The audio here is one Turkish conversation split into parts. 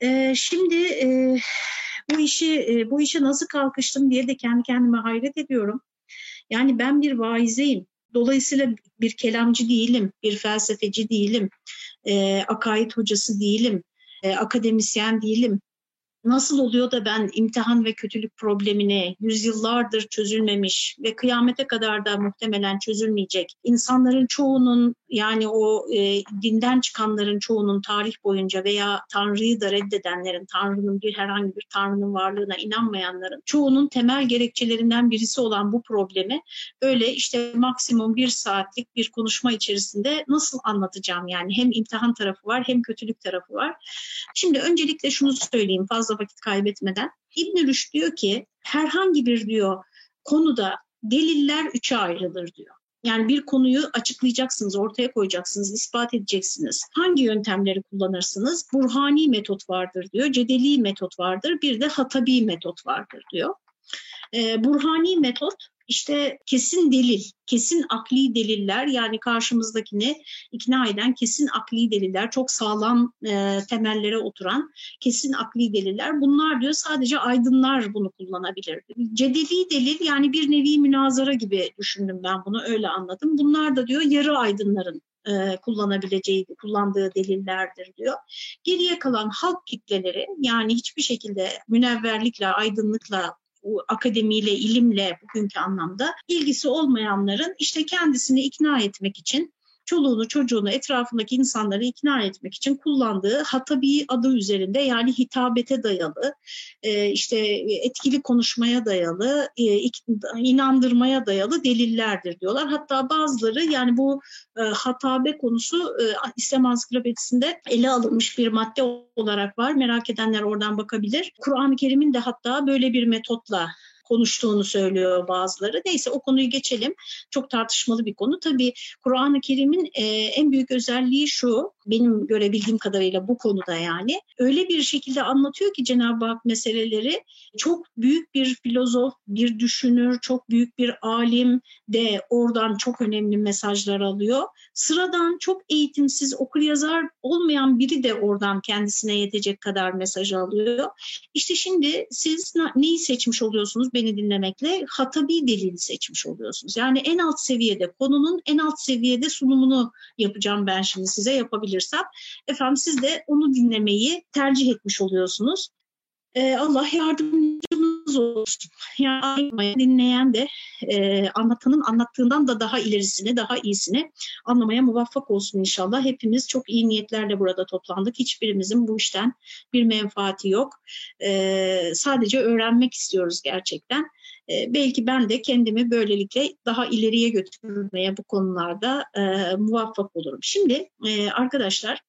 E, şimdi e, bu işi e, bu işe nasıl kalkıştım diye de kendi kendime hayret ediyorum. Yani ben bir vaizeyim. Dolayısıyla bir kelamcı değilim, bir felsefeci değilim, e, akaid hocası değilim, e, akademisyen değilim nasıl oluyor da ben imtihan ve kötülük problemine yüzyıllardır çözülmemiş ve kıyamete kadar da muhtemelen çözülmeyecek insanların çoğunun yani o e, dinden çıkanların çoğunun tarih boyunca veya Tanrı'yı da reddedenlerin, Tanrı'nın bir herhangi bir Tanrı'nın varlığına inanmayanların çoğunun temel gerekçelerinden birisi olan bu problemi öyle işte maksimum bir saatlik bir konuşma içerisinde nasıl anlatacağım yani hem imtihan tarafı var hem kötülük tarafı var. Şimdi öncelikle şunu söyleyeyim fazla vakit kaybetmeden. İbn Rüşd diyor ki herhangi bir diyor konuda deliller üçe ayrılır diyor. Yani bir konuyu açıklayacaksınız, ortaya koyacaksınız, ispat edeceksiniz. Hangi yöntemleri kullanırsınız? Burhani metot vardır diyor, cedeli metot vardır, bir de hatabi metot vardır diyor. Ee, burhani metot işte kesin delil, kesin akli deliller yani karşımızdakini ikna eden kesin akli deliller, çok sağlam e, temellere oturan kesin akli deliller. Bunlar diyor sadece aydınlar bunu kullanabilir. Cedeli delil yani bir nevi münazara gibi düşündüm ben bunu öyle anladım. Bunlar da diyor yarı aydınların e, kullanabileceği, kullandığı delillerdir diyor. Geriye kalan halk kitleleri yani hiçbir şekilde münevverlikle, aydınlıkla akademiyle, ilimle bugünkü anlamda ilgisi olmayanların işte kendisini ikna etmek için çoluğunu çocuğunu etrafındaki insanları ikna etmek için kullandığı hatabi adı üzerinde yani hitabete dayalı e, işte etkili konuşmaya dayalı e, inandırmaya dayalı delillerdir diyorlar. Hatta bazıları yani bu e, hatabe konusu İslam ansiklopedisinde ele alınmış bir madde olarak var. Merak edenler oradan bakabilir. Kur'an-ı Kerim'in de hatta böyle bir metotla konuştuğunu söylüyor bazıları. Neyse o konuyu geçelim. Çok tartışmalı bir konu. Tabii Kur'an-ı Kerim'in e, en büyük özelliği şu, benim görebildiğim kadarıyla bu konuda yani. Öyle bir şekilde anlatıyor ki Cenab-ı Hak meseleleri çok büyük bir filozof, bir düşünür, çok büyük bir alim de oradan çok önemli mesajlar alıyor. Sıradan çok eğitimsiz okur yazar olmayan biri de oradan kendisine yetecek kadar mesaj alıyor. İşte şimdi siz neyi seçmiş oluyorsunuz beni dinlemekle? Hatabi delili seçmiş oluyorsunuz. Yani en alt seviyede konunun en alt seviyede sunumunu yapacağım ben şimdi size yapabilirsem. Efendim siz de onu dinlemeyi tercih etmiş oluyorsunuz. Ee, Allah yardımcımız olsun. Yani dinleyen de e, anlatanın anlattığından da daha ilerisini, daha iyisini anlamaya muvaffak olsun inşallah. Hepimiz çok iyi niyetlerle burada toplandık. Hiçbirimizin bu işten bir menfaati yok. E, sadece öğrenmek istiyoruz gerçekten. E, belki ben de kendimi böylelikle daha ileriye götürmeye bu konularda e, muvaffak olurum. Şimdi e, arkadaşlar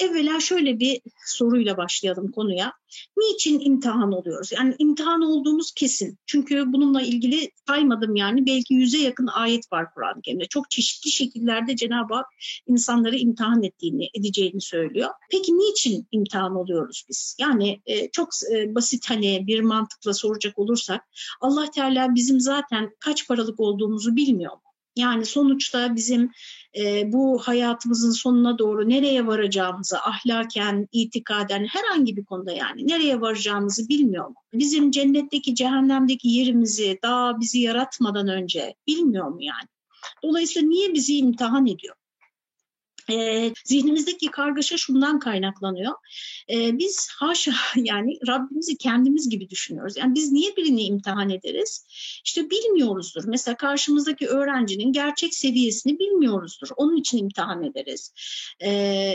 Evvela şöyle bir soruyla başlayalım konuya. Niçin imtihan oluyoruz? Yani imtihan olduğumuz kesin. Çünkü bununla ilgili saymadım yani belki yüze yakın ayet var Kur'an-ı Kerim'de. Çok çeşitli şekillerde Cenab-ı Hak insanları imtihan ettiğini, edeceğini söylüyor. Peki niçin imtihan oluyoruz biz? Yani e, çok e, basit hani bir mantıkla soracak olursak Allah Teala bizim zaten kaç paralık olduğumuzu bilmiyor mu? Yani sonuçta bizim e, bu hayatımızın sonuna doğru nereye varacağımızı ahlaken, itikaden herhangi bir konuda yani nereye varacağımızı bilmiyor mu? Bizim cennetteki, cehennemdeki yerimizi daha bizi yaratmadan önce bilmiyor mu yani? Dolayısıyla niye bizi imtihan ediyor? E, zihnimizdeki kargaşa şundan kaynaklanıyor. E, biz haşa yani Rabbimizi kendimiz gibi düşünüyoruz. Yani biz niye birini imtihan ederiz? İşte bilmiyoruzdur. Mesela karşımızdaki öğrencinin gerçek seviyesini bilmiyoruzdur. Onun için imtihan ederiz. E,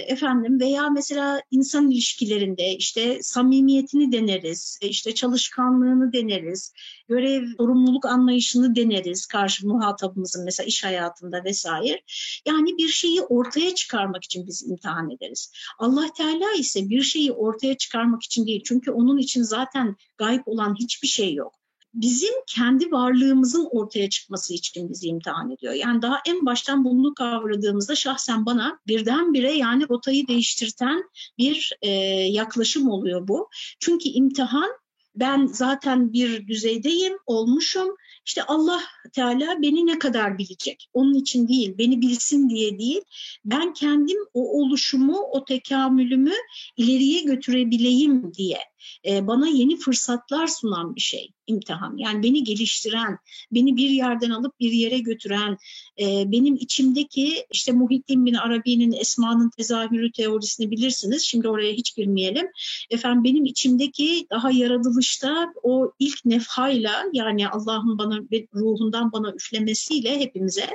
efendim veya mesela insan ilişkilerinde işte samimiyetini deneriz, işte çalışkanlığını deneriz, görev, sorumluluk anlayışını deneriz karşı muhatabımızın mesela iş hayatında vesaire. Yani bir şeyi ortaya çıkarmak için biz imtihan ederiz. Allah Teala ise bir şeyi ortaya çıkarmak için değil. Çünkü onun için zaten gayb olan hiçbir şey yok bizim kendi varlığımızın ortaya çıkması için bizi imtihan ediyor. Yani daha en baştan bunu kavradığımızda şahsen bana birdenbire yani rotayı değiştirten bir e, yaklaşım oluyor bu. Çünkü imtihan ben zaten bir düzeydeyim, olmuşum. İşte Allah Teala beni ne kadar bilecek? Onun için değil, beni bilsin diye değil. Ben kendim o oluşumu, o tekamülümü ileriye götürebileyim diye e, bana yeni fırsatlar sunan bir şey imtihan. Yani beni geliştiren, beni bir yerden alıp bir yere götüren, e, benim içimdeki işte Muhittin bin Arabi'nin Esma'nın tezahürü teorisini bilirsiniz. Şimdi oraya hiç girmeyelim. Efendim benim içimdeki daha yaratılışta o ilk nefhayla yani Allah'ın bana ruhundan bana üflemesiyle hepimize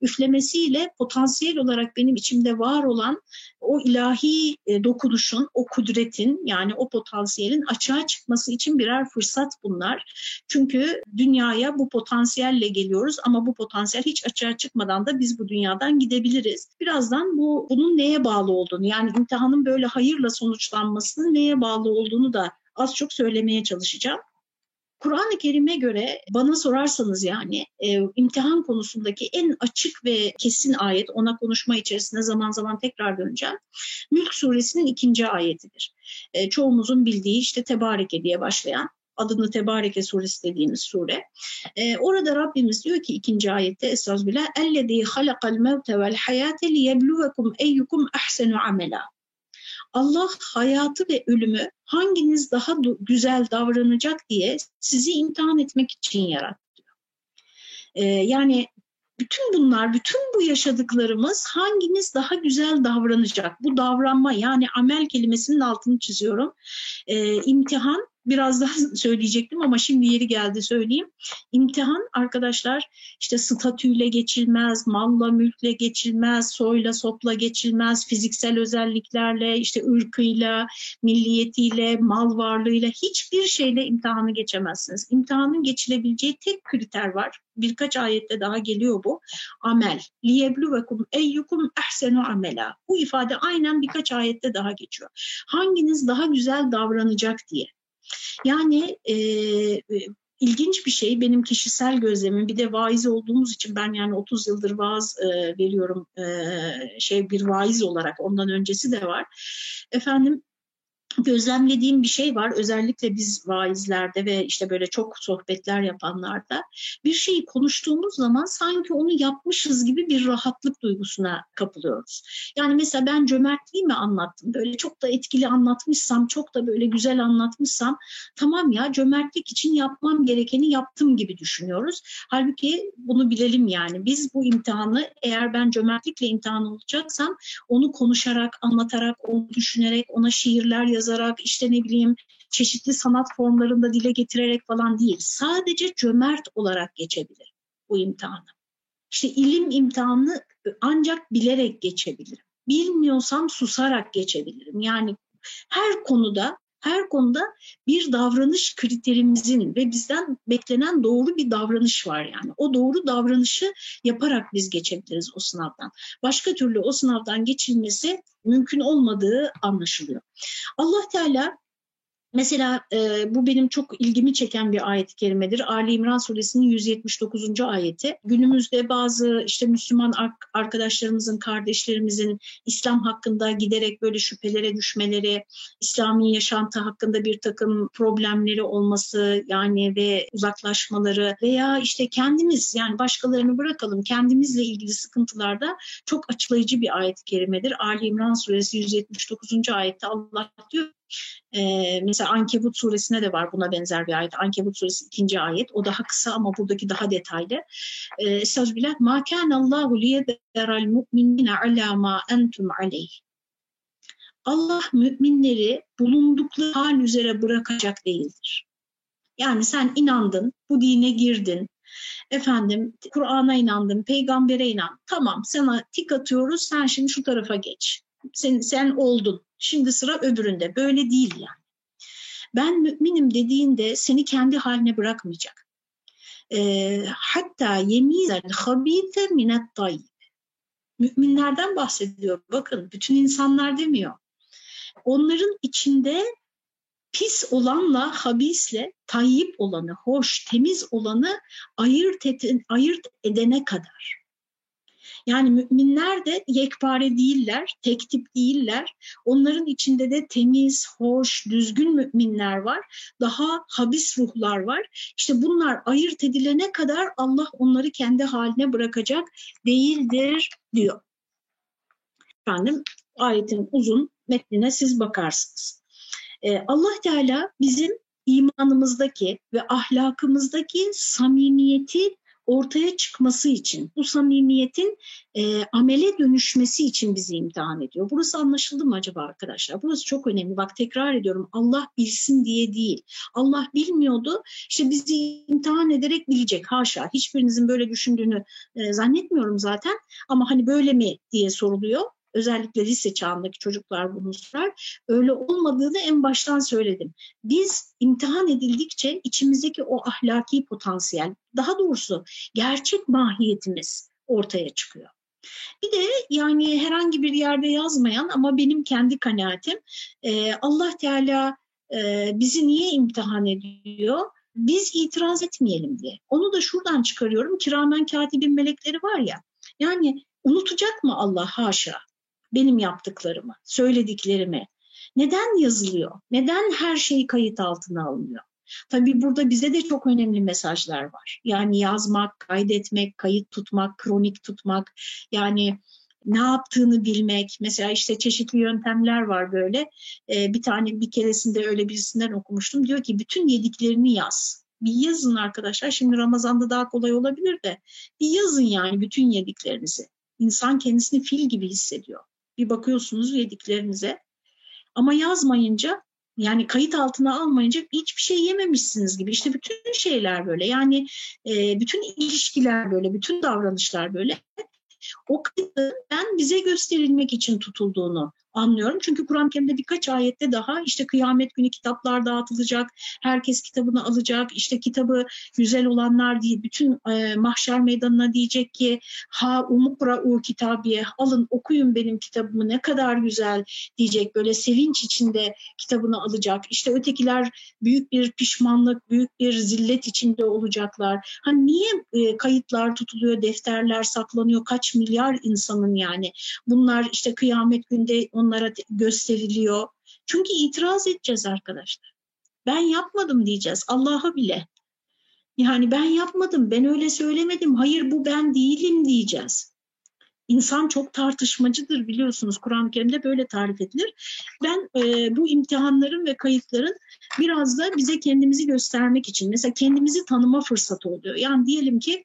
üflemesiyle potansiyel olarak benim içimde var olan o ilahi e, dokunuşun, o kudretin yani o potansiyelin açığa çıkması için birer fırsat bunlar. Çünkü dünyaya bu potansiyelle geliyoruz ama bu potansiyel hiç açığa çıkmadan da biz bu dünyadan gidebiliriz. Birazdan bu bunun neye bağlı olduğunu yani imtihanın böyle hayırla sonuçlanmasının neye bağlı olduğunu da az çok söylemeye çalışacağım. Kur'an-ı Kerim'e göre bana sorarsanız yani e, imtihan konusundaki en açık ve kesin ayet, ona konuşma içerisinde zaman zaman tekrar döneceğim. Mülk suresinin ikinci ayetidir. E, çoğumuzun bildiği işte Tebareke diye başlayan adını Tebareke suresi dediğimiz sure. Ee, orada Rabbimiz diyor ki ikinci ayette Estağfirullah اَلَّذ۪ي خَلَقَ الْمَوْتَ وَالْحَيَاةَ لِيَبْلُوَكُمْ اَيُّكُمْ اَحْسَنُ عَمَلًا Allah hayatı ve ölümü hanginiz daha güzel davranacak diye sizi imtihan etmek için yarattı. Ee, yani bütün bunlar, bütün bu yaşadıklarımız hanginiz daha güzel davranacak? Bu davranma yani amel kelimesinin altını çiziyorum. Ee, imtihan biraz daha söyleyecektim ama şimdi yeri geldi söyleyeyim. İmtihan arkadaşlar işte statüyle geçilmez, malla mülkle geçilmez, soyla sopla geçilmez, fiziksel özelliklerle, işte ırkıyla, milliyetiyle, mal varlığıyla hiçbir şeyle imtihanı geçemezsiniz. İmtihanın geçilebileceği tek kriter var. Birkaç ayette daha geliyor bu. Amel. Liyebluvekum eyyukum ehsenu amela. Bu ifade aynen birkaç ayette daha geçiyor. Hanginiz daha güzel davranacak diye. Yani e, ilginç bir şey benim kişisel gözlemim bir de vaiz olduğumuz için ben yani 30 yıldır vaaz e, veriyorum e, şey bir vaiz olarak ondan öncesi de var. Efendim gözlemlediğim bir şey var. Özellikle biz vaizlerde ve işte böyle çok sohbetler yapanlarda bir şeyi konuştuğumuz zaman sanki onu yapmışız gibi bir rahatlık duygusuna kapılıyoruz. Yani mesela ben cömertliği mi anlattım? Böyle çok da etkili anlatmışsam, çok da böyle güzel anlatmışsam tamam ya cömertlik için yapmam gerekeni yaptım gibi düşünüyoruz. Halbuki bunu bilelim yani biz bu imtihanı eğer ben cömertlikle imtihan olacaksam onu konuşarak, anlatarak, onu düşünerek, ona şiirler yazarak yazarak işte ne bileyim çeşitli sanat formlarında dile getirerek falan değil. Sadece cömert olarak geçebilir bu imtihanı. İşte ilim imtihanını ancak bilerek geçebilirim. Bilmiyorsam susarak geçebilirim. Yani her konuda her konuda bir davranış kriterimizin ve bizden beklenen doğru bir davranış var yani. O doğru davranışı yaparak biz geçebiliriz o sınavdan. Başka türlü o sınavdan geçilmesi mümkün olmadığı anlaşılıyor. Allah Teala Mesela e, bu benim çok ilgimi çeken bir ayet-i kerimedir. Ali İmran suresinin 179. ayeti. Günümüzde bazı işte Müslüman arkadaşlarımızın, kardeşlerimizin İslam hakkında giderek böyle şüphelere düşmeleri, İslami yaşantı hakkında bir takım problemleri olması yani ve uzaklaşmaları veya işte kendimiz yani başkalarını bırakalım kendimizle ilgili sıkıntılarda çok açıklayıcı bir ayet-i kerimedir. Ali İmran suresi 179. ayette Allah diyor ee, mesela Ankebut suresine de var buna benzer bir ayet. Ankebut suresi ikinci ayet. O daha kısa ama buradaki daha detaylı. Ee, Estağfirullah. Ma Allahu liyederal mu'minine ala ma entum aleyh. Allah müminleri bulundukları hal üzere bırakacak değildir. Yani sen inandın, bu dine girdin, efendim Kur'an'a inandın, peygambere inan. Tamam sana tik atıyoruz, sen şimdi şu tarafa geç. Sen, sen oldun. Şimdi sıra öbüründe. Böyle değil yani. Ben müminim dediğinde seni kendi haline bırakmayacak. E, hatta yemizel habite minet tayyib. Müminlerden bahsediyor. Bakın bütün insanlar demiyor. Onların içinde pis olanla habisle tayyip olanı, hoş, temiz olanı ayırt, et, ayırt edene kadar. Yani müminler de yekpare değiller, tek tip değiller. Onların içinde de temiz, hoş, düzgün müminler var. Daha habis ruhlar var. İşte bunlar ayırt edilene kadar Allah onları kendi haline bırakacak değildir diyor. Efendim ayetin uzun metnine siz bakarsınız. Ee, Allah Teala bizim imanımızdaki ve ahlakımızdaki samimiyeti ortaya çıkması için, bu samimiyetin e, amele dönüşmesi için bizi imtihan ediyor. Burası anlaşıldı mı acaba arkadaşlar? Burası çok önemli. Bak tekrar ediyorum Allah bilsin diye değil. Allah bilmiyordu. İşte bizi imtihan ederek bilecek. Haşa. Hiçbirinizin böyle düşündüğünü e, zannetmiyorum zaten. Ama hani böyle mi diye soruluyor özellikle lise çağındaki çocuklar bunu sorar. Öyle olmadığını en baştan söyledim. Biz imtihan edildikçe içimizdeki o ahlaki potansiyel, daha doğrusu gerçek mahiyetimiz ortaya çıkıyor. Bir de yani herhangi bir yerde yazmayan ama benim kendi kanaatim e, Allah Teala e, bizi niye imtihan ediyor? Biz itiraz etmeyelim diye. Onu da şuradan çıkarıyorum. Kiramen katibin melekleri var ya. Yani unutacak mı Allah haşa? Benim yaptıklarımı, söylediklerimi. Neden yazılıyor? Neden her şey kayıt altına alınıyor? Tabii burada bize de çok önemli mesajlar var. Yani yazmak, kaydetmek, kayıt tutmak, kronik tutmak, yani ne yaptığını bilmek. Mesela işte çeşitli yöntemler var böyle. Ee, bir tane bir keresinde öyle birisinden okumuştum. Diyor ki bütün yediklerini yaz. Bir yazın arkadaşlar. Şimdi Ramazan'da daha kolay olabilir de. Bir yazın yani bütün yediklerinizi. İnsan kendisini fil gibi hissediyor bir bakıyorsunuz yediklerinize. Ama yazmayınca yani kayıt altına almayınca hiçbir şey yememişsiniz gibi. İşte bütün şeyler böyle. Yani e, bütün ilişkiler böyle, bütün davranışlar böyle. O kayıtın bize gösterilmek için tutulduğunu anlıyorum. Çünkü Kur'an-ı Kerim'de birkaç ayette daha işte kıyamet günü kitaplar dağıtılacak, herkes kitabını alacak, işte kitabı güzel olanlar değil, bütün e, mahşer meydanına diyecek ki ha umukra'u kitabiye, alın okuyun benim kitabımı ne kadar güzel diyecek, böyle sevinç içinde kitabını alacak. İşte ötekiler büyük bir pişmanlık, büyük bir zillet içinde olacaklar. Hani niye e, kayıtlar tutuluyor, defterler saklanıyor, kaç milyar insanın yani. Bunlar işte kıyamet günde onlara gösteriliyor. Çünkü itiraz edeceğiz arkadaşlar. Ben yapmadım diyeceğiz Allah'a bile. Yani ben yapmadım, ben öyle söylemedim, hayır bu ben değilim diyeceğiz. İnsan çok tartışmacıdır biliyorsunuz. Kur'an-ı Kerim'de böyle tarif edilir. Ben e, bu imtihanların ve kayıtların biraz da bize kendimizi göstermek için, mesela kendimizi tanıma fırsatı oluyor. Yani diyelim ki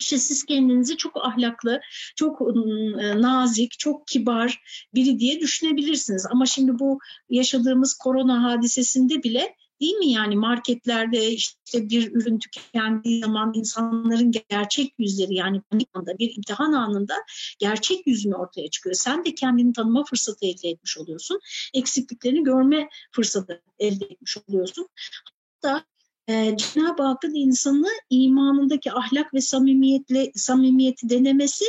işte siz kendinizi çok ahlaklı, çok ıı, nazik, çok kibar biri diye düşünebilirsiniz. Ama şimdi bu yaşadığımız korona hadisesinde bile değil mi yani marketlerde işte bir ürün tükendiği zaman insanların gerçek yüzleri yani panik anda bir imtihan anında gerçek yüzünü ortaya çıkıyor. Sen de kendini tanıma fırsatı elde etmiş oluyorsun. Eksikliklerini görme fırsatı elde etmiş oluyorsun. Hatta e, Cenab-ı Hakk'ın insanı imanındaki ahlak ve samimiyetle samimiyeti denemesi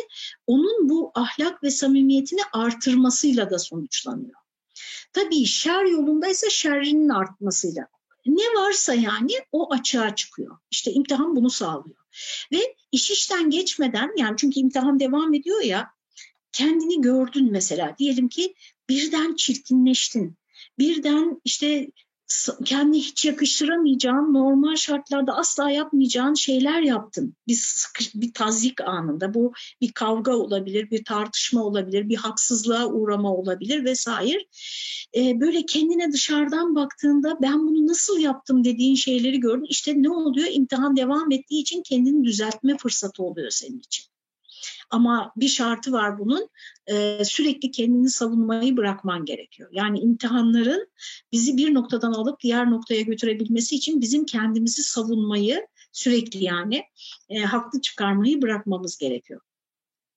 onun bu ahlak ve samimiyetini artırmasıyla da sonuçlanıyor. Tabii şer yolundaysa şerrinin artmasıyla. Ne varsa yani o açığa çıkıyor. İşte imtihan bunu sağlıyor. Ve iş işten geçmeden yani çünkü imtihan devam ediyor ya kendini gördün mesela diyelim ki birden çirkinleştin. Birden işte kendi hiç yakıştıramayacağın, normal şartlarda asla yapmayacağın şeyler yaptın. Bir, bir tazik anında. Bu bir kavga olabilir, bir tartışma olabilir, bir haksızlığa uğrama olabilir vesaire. Ee, böyle kendine dışarıdan baktığında ben bunu nasıl yaptım dediğin şeyleri gördün. İşte ne oluyor? İmtihan devam ettiği için kendini düzeltme fırsatı oluyor senin için. Ama bir şartı var bunun e, sürekli kendini savunmayı bırakman gerekiyor. Yani imtihanların bizi bir noktadan alıp diğer noktaya götürebilmesi için bizim kendimizi savunmayı sürekli yani e, haklı çıkarmayı bırakmamız gerekiyor.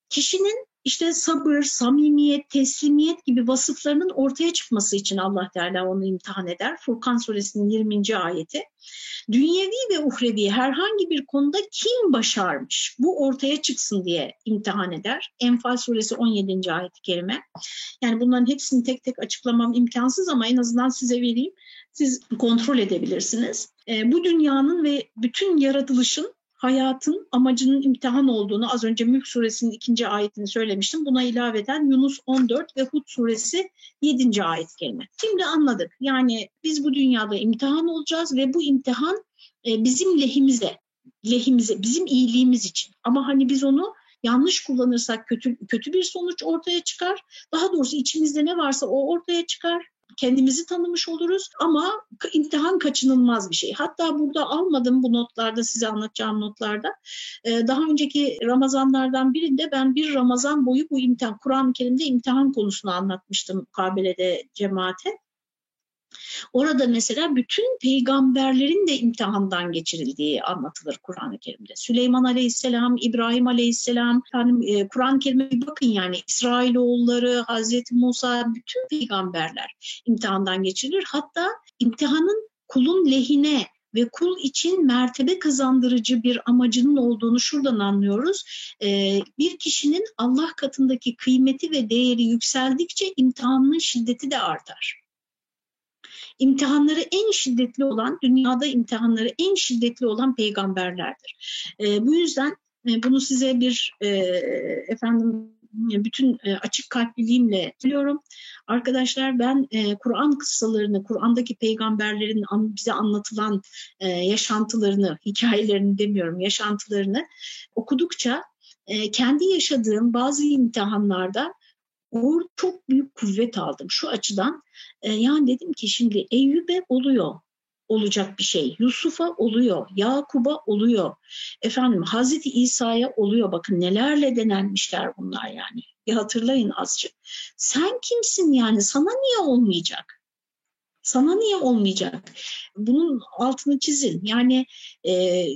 Kişinin işte sabır, samimiyet, teslimiyet gibi vasıflarının ortaya çıkması için Allah Teala onu imtihan eder. Furkan suresinin 20. ayeti. Dünyevi ve uhrevi herhangi bir konuda kim başarmış bu ortaya çıksın diye imtihan eder. Enfal suresi 17. ayet-i kerime. Yani bunların hepsini tek tek açıklamam imkansız ama en azından size vereyim. Siz kontrol edebilirsiniz. E, bu dünyanın ve bütün yaratılışın hayatın amacının imtihan olduğunu az önce Mülk suresinin ikinci ayetini söylemiştim. Buna ilaveten Yunus 14 ve Hud suresi 7. ayet kelime. Şimdi anladık. Yani biz bu dünyada imtihan olacağız ve bu imtihan e, bizim lehimize, lehimize, bizim iyiliğimiz için. Ama hani biz onu yanlış kullanırsak kötü kötü bir sonuç ortaya çıkar. Daha doğrusu içimizde ne varsa o ortaya çıkar kendimizi tanımış oluruz ama imtihan kaçınılmaz bir şey. Hatta burada almadım bu notlarda size anlatacağım notlarda. Ee, daha önceki Ramazanlardan birinde ben bir Ramazan boyu bu imtihan, Kur'an-ı Kerim'de imtihan konusunu anlatmıştım mukabelede cemaate. Orada mesela bütün peygamberlerin de imtihandan geçirildiği anlatılır Kur'an-ı Kerim'de. Süleyman Aleyhisselam, İbrahim Aleyhisselam, yani Kur'an-ı Kerim'e bir bakın yani İsrailoğulları, Hazreti Musa, bütün peygamberler imtihandan geçirilir. Hatta imtihanın kulun lehine ve kul için mertebe kazandırıcı bir amacının olduğunu şuradan anlıyoruz. Ee, bir kişinin Allah katındaki kıymeti ve değeri yükseldikçe imtihanın şiddeti de artar imtihanları en şiddetli olan, dünyada imtihanları en şiddetli olan peygamberlerdir. E, bu yüzden e, bunu size bir e, efendim bütün e, açık kalpliliğimle biliyorum. Arkadaşlar ben e, Kur'an kıssalarını, Kur'an'daki peygamberlerin bize anlatılan e, yaşantılarını, hikayelerini demiyorum, yaşantılarını okudukça e, kendi yaşadığım bazı imtihanlarda Uğur çok büyük kuvvet aldım şu açıdan. E, yani dedim ki şimdi Eyüp'e oluyor olacak bir şey. Yusuf'a oluyor, Yakub'a oluyor. Efendim Hazreti İsa'ya oluyor. Bakın nelerle denenmişler bunlar yani. Bir hatırlayın azıcık. Sen kimsin yani? Sana niye olmayacak? Sana niye olmayacak? Bunun altını çizin. Yani e,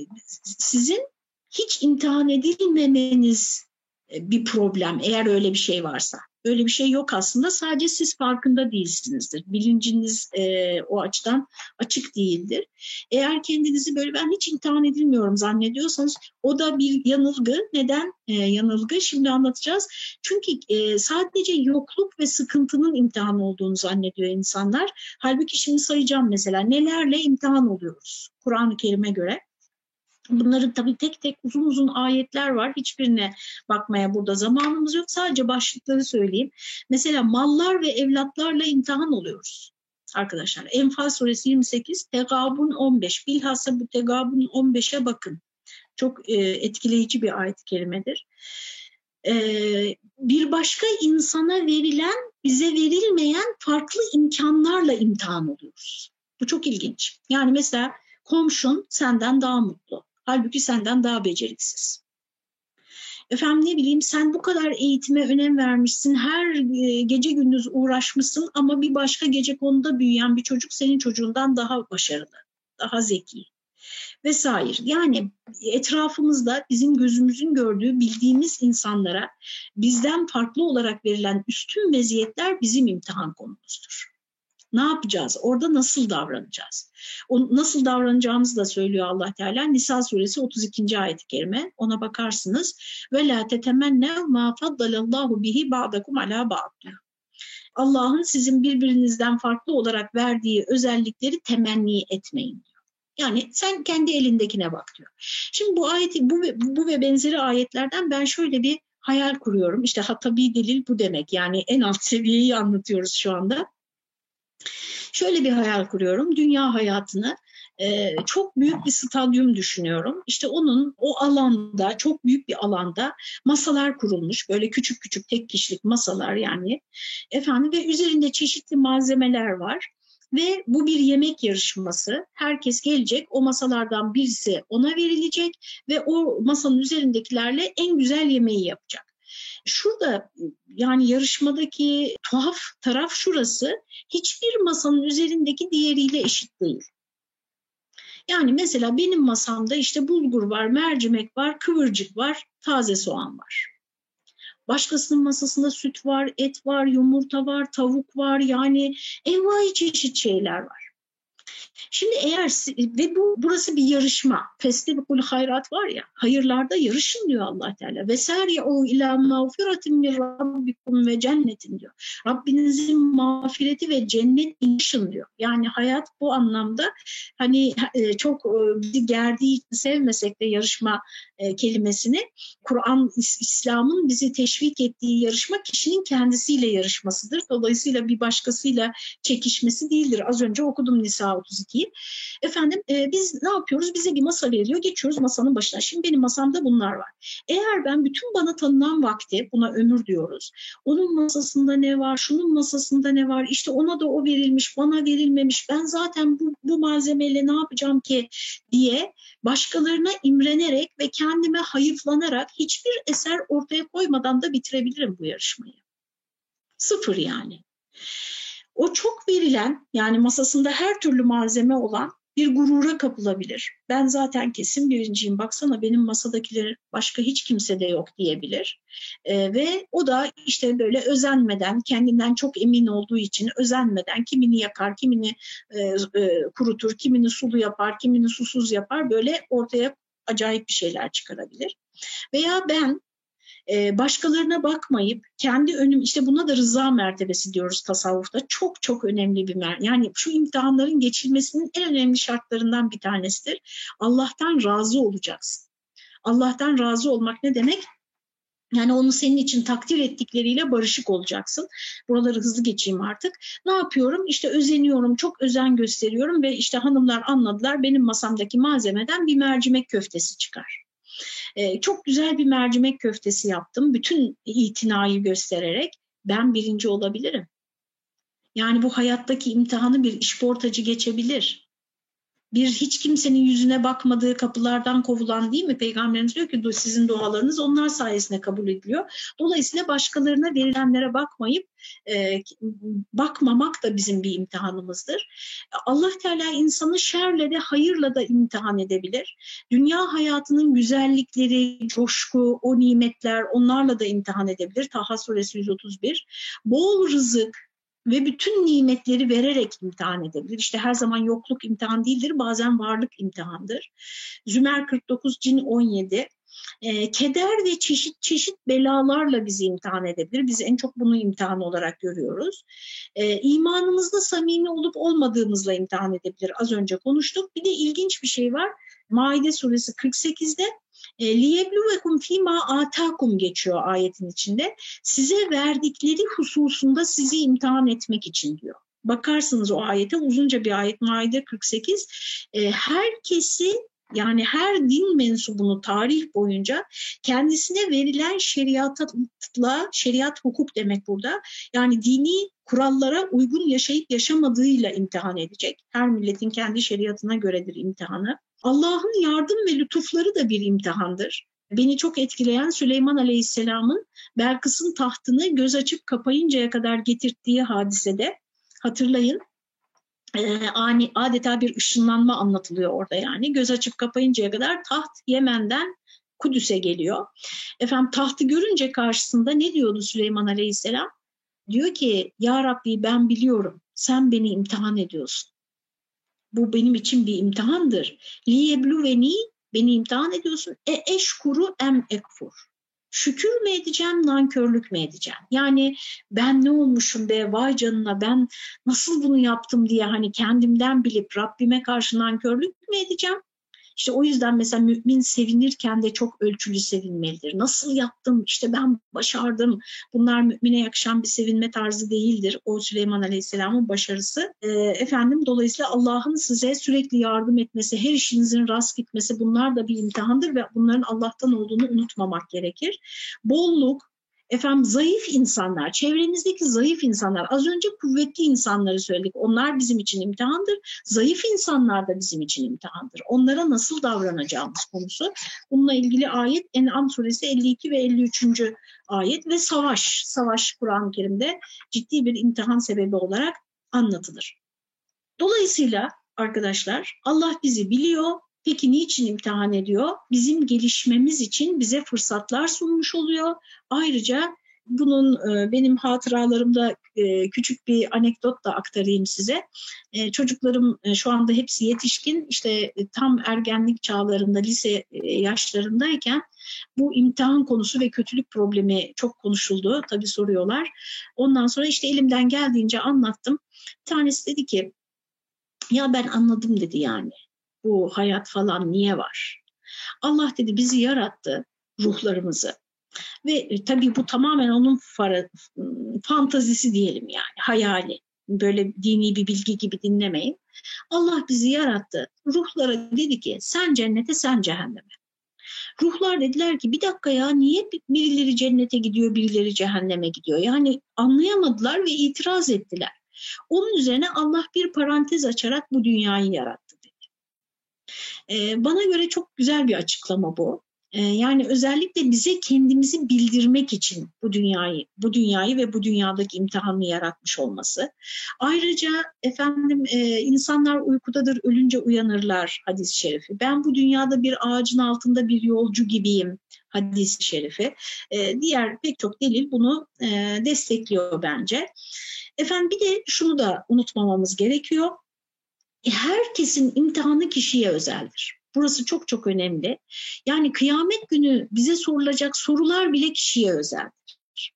sizin hiç imtihan edilmemeniz e, bir problem eğer öyle bir şey varsa. Öyle bir şey yok aslında. Sadece siz farkında değilsinizdir. Bilinciniz e, o açıdan açık değildir. Eğer kendinizi böyle ben hiç imtihan edilmiyorum zannediyorsanız o da bir yanılgı. Neden e, yanılgı? Şimdi anlatacağız. Çünkü e, sadece yokluk ve sıkıntının imtihan olduğunu zannediyor insanlar. Halbuki şimdi sayacağım mesela nelerle imtihan oluyoruz Kur'an-ı Kerim'e göre. Bunların tabii tek tek uzun uzun ayetler var. Hiçbirine bakmaya burada zamanımız yok. Sadece başlıkları söyleyeyim. Mesela mallar ve evlatlarla imtihan oluyoruz arkadaşlar. Enfal suresi 28, Tegabun 15. Bilhassa bu Tegabun 15'e bakın. Çok e, etkileyici bir ayet kelimedir. E, bir başka insana verilen, bize verilmeyen farklı imkanlarla imtihan oluyoruz. Bu çok ilginç. Yani mesela komşun senden daha mutlu. Halbuki senden daha beceriksiz. Efendim ne bileyim sen bu kadar eğitime önem vermişsin, her e, gece gündüz uğraşmışsın ama bir başka gece konuda büyüyen bir çocuk senin çocuğundan daha başarılı, daha zeki vesaire. Yani etrafımızda bizim gözümüzün gördüğü, bildiğimiz insanlara bizden farklı olarak verilen üstün meziyetler bizim imtihan konumuzdur. Ne yapacağız? Orada nasıl davranacağız? O nasıl davranacağımızı da söylüyor Allah Teala. Nisa suresi 32. ayet-i kerime. Ona bakarsınız. Ve la tetemenne ma faddalallahu bihi ba'dakum ala ba'd. Allah'ın sizin birbirinizden farklı olarak verdiği özellikleri temenni etmeyin diyor. Yani sen kendi elindekine bak diyor. Şimdi bu ayet bu, bu ve benzeri ayetlerden ben şöyle bir hayal kuruyorum. İşte hatabi delil bu demek. Yani en alt seviyeyi anlatıyoruz şu anda. Şöyle bir hayal kuruyorum. Dünya hayatını e, çok büyük bir stadyum düşünüyorum. İşte onun o alanda, çok büyük bir alanda masalar kurulmuş. Böyle küçük küçük tek kişilik masalar yani. Efendim ve üzerinde çeşitli malzemeler var. Ve bu bir yemek yarışması. Herkes gelecek, o masalardan birisi ona verilecek ve o masanın üzerindekilerle en güzel yemeği yapacak. Şurada yani yarışmadaki tuhaf taraf şurası. Hiçbir masanın üzerindeki diğeriyle eşit değil. Yani mesela benim masamda işte bulgur var, mercimek var, kıvırcık var, taze soğan var. Başkasının masasında süt var, et var, yumurta var, tavuk var yani envai çeşit şeyler var. Şimdi eğer ve bu burası bir yarışma. Festibikul hayrat var ya. Hayırlarda yarışın diyor Allah Teala. Ve o ila mağfiratin min rabbikum ve cennetin diyor. Rabbinizin mağfireti ve cennet inşin diyor. Yani hayat bu anlamda hani e, çok e, bizi gerdiği için sevmesek de yarışma e, kelimesini Kur'an İslam'ın bizi teşvik ettiği yarışma kişinin kendisiyle yarışmasıdır. Dolayısıyla bir başkasıyla çekişmesi değildir. Az önce okudum Nisa 32'yi. Efendim e, biz ne yapıyoruz? Bize bir masa veriliyor. Geçiyoruz masanın başına. Şimdi benim masamda bunlar var. Eğer ben bütün bana tanınan vakti, buna ömür diyoruz. Onun masasında ne var? Şunun masasında ne var? İşte ona da o verilmiş, bana verilmemiş. Ben zaten bu, bu malzemeyle ne yapacağım ki diye başkalarına imrenerek ve kendime hayıflanarak hiçbir eser ortaya koymadan da bitirebilirim bu yarışmayı. Sıfır yani. O çok verilen yani masasında her türlü malzeme olan bir gurura kapılabilir. Ben zaten kesin birinciyim baksana benim masadakiler başka hiç kimse de yok diyebilir. ee, ve o da işte böyle özenmeden kendinden çok emin olduğu için özenmeden kimini yakar, kimini e, e, kurutur, kimini sulu yapar, kimini susuz yapar böyle ortaya acayip bir şeyler çıkarabilir. Veya ben e, başkalarına bakmayıp kendi önüm işte buna da rıza mertebesi diyoruz tasavvufta çok çok önemli bir mer yani şu imtihanların geçilmesinin en önemli şartlarından bir tanesidir. Allah'tan razı olacaksın. Allah'tan razı olmak ne demek? Yani onu senin için takdir ettikleriyle barışık olacaksın. Buraları hızlı geçeyim artık. Ne yapıyorum? İşte özeniyorum, çok özen gösteriyorum ve işte hanımlar anladılar benim masamdaki malzemeden bir mercimek köftesi çıkar. Ee, çok güzel bir mercimek köftesi yaptım. Bütün itinayı göstererek ben birinci olabilirim. Yani bu hayattaki imtihanı bir işportacı geçebilir bir hiç kimsenin yüzüne bakmadığı kapılardan kovulan değil mi? Peygamberimiz diyor ki sizin dualarınız onlar sayesinde kabul ediliyor. Dolayısıyla başkalarına verilenlere bakmayıp e, bakmamak da bizim bir imtihanımızdır. Allah Teala insanı şerle de hayırla da imtihan edebilir. Dünya hayatının güzellikleri, coşku, o nimetler onlarla da imtihan edebilir. Taha suresi 131. Bol rızık, ve bütün nimetleri vererek imtihan edebilir. İşte her zaman yokluk imtihan değildir, bazen varlık imtihandır. Zümer 49, Cin 17, e, keder ve çeşit çeşit belalarla bizi imtihan edebilir. Biz en çok bunu imtihan olarak görüyoruz. E, imanımızda samimi olup olmadığımızla imtihan edebilir. Az önce konuştuk. Bir de ilginç bir şey var. Maide suresi 48'de liyebluvekum fima atakum geçiyor ayetin içinde. Size verdikleri hususunda sizi imtihan etmek için diyor. Bakarsınız o ayete uzunca bir ayet Maide 48. E, herkesi yani her din mensubunu tarih boyunca kendisine verilen şeriatla, şeriat hukuk demek burada. Yani dini kurallara uygun yaşayıp yaşamadığıyla imtihan edecek. Her milletin kendi şeriatına göredir imtihanı. Allah'ın yardım ve lütufları da bir imtihandır. Beni çok etkileyen Süleyman Aleyhisselam'ın Belkıs'ın tahtını göz açıp kapayıncaya kadar getirdiği hadisede hatırlayın e, ani adeta bir ışınlanma anlatılıyor orada yani. Göz açıp kapayıncaya kadar taht Yemen'den Kudüs'e geliyor. Efendim tahtı görünce karşısında ne diyordu Süleyman Aleyhisselam? Diyor ki ya Rabbi ben biliyorum sen beni imtihan ediyorsun. Bu benim için bir imtihandır. Liyebluveni beni imtihan ediyorsun. E eşkuru em ekfur. Şükür mü edeceğim, nankörlük mü edeceğim? Yani ben ne olmuşum be, vay canına ben nasıl bunu yaptım diye hani kendimden bilip Rabbime karşı nankörlük mü edeceğim? İşte o yüzden mesela mümin sevinirken de çok ölçülü sevinmelidir. Nasıl yaptım, işte ben başardım. Bunlar mümine yakışan bir sevinme tarzı değildir. O Süleyman Aleyhisselam'ın başarısı. E, efendim dolayısıyla Allah'ın size sürekli yardım etmesi, her işinizin rast gitmesi bunlar da bir imtihandır ve bunların Allah'tan olduğunu unutmamak gerekir. Bolluk, efendim zayıf insanlar, çevrenizdeki zayıf insanlar, az önce kuvvetli insanları söyledik. Onlar bizim için imtihandır. Zayıf insanlar da bizim için imtihandır. Onlara nasıl davranacağımız konusu. Bununla ilgili ayet En'am suresi 52 ve 53. ayet ve savaş. Savaş Kur'an-ı Kerim'de ciddi bir imtihan sebebi olarak anlatılır. Dolayısıyla arkadaşlar Allah bizi biliyor, Peki niçin imtihan ediyor? Bizim gelişmemiz için bize fırsatlar sunmuş oluyor. Ayrıca bunun e, benim hatıralarımda e, küçük bir anekdot da aktarayım size. E, çocuklarım şu anda hepsi yetişkin. İşte tam ergenlik çağlarında, lise yaşlarındayken bu imtihan konusu ve kötülük problemi çok konuşuldu. Tabii soruyorlar. Ondan sonra işte elimden geldiğince anlattım. Bir tanesi dedi ki ya ben anladım dedi yani. Bu hayat falan niye var? Allah dedi bizi yarattı ruhlarımızı. Ve e, tabii bu tamamen onun fara, fantazisi diyelim yani hayali. Böyle dini bir bilgi gibi dinlemeyin. Allah bizi yarattı. Ruhlara dedi ki sen cennete sen cehenneme. Ruhlar dediler ki bir dakika ya niye birileri cennete gidiyor birileri cehenneme gidiyor. Yani anlayamadılar ve itiraz ettiler. Onun üzerine Allah bir parantez açarak bu dünyayı yarattı Ee, bana göre çok güzel bir açıklama bu. Ee, yani özellikle bize kendimizi bildirmek için bu dünyayı, bu dünyayı ve bu dünyadaki imtihanı yaratmış olması. Ayrıca efendim e, insanlar uykudadır, ölünce uyanırlar hadis-i şerifi. Ben bu dünyada bir ağacın altında bir yolcu gibiyim hadis-i şerifi. E, diğer pek çok delil bunu e, destekliyor bence. Efendim bir de şunu da unutmamamız gerekiyor. Herkesin imtihanı kişiye özeldir. Burası çok çok önemli. Yani kıyamet günü bize sorulacak sorular bile kişiye özeldir.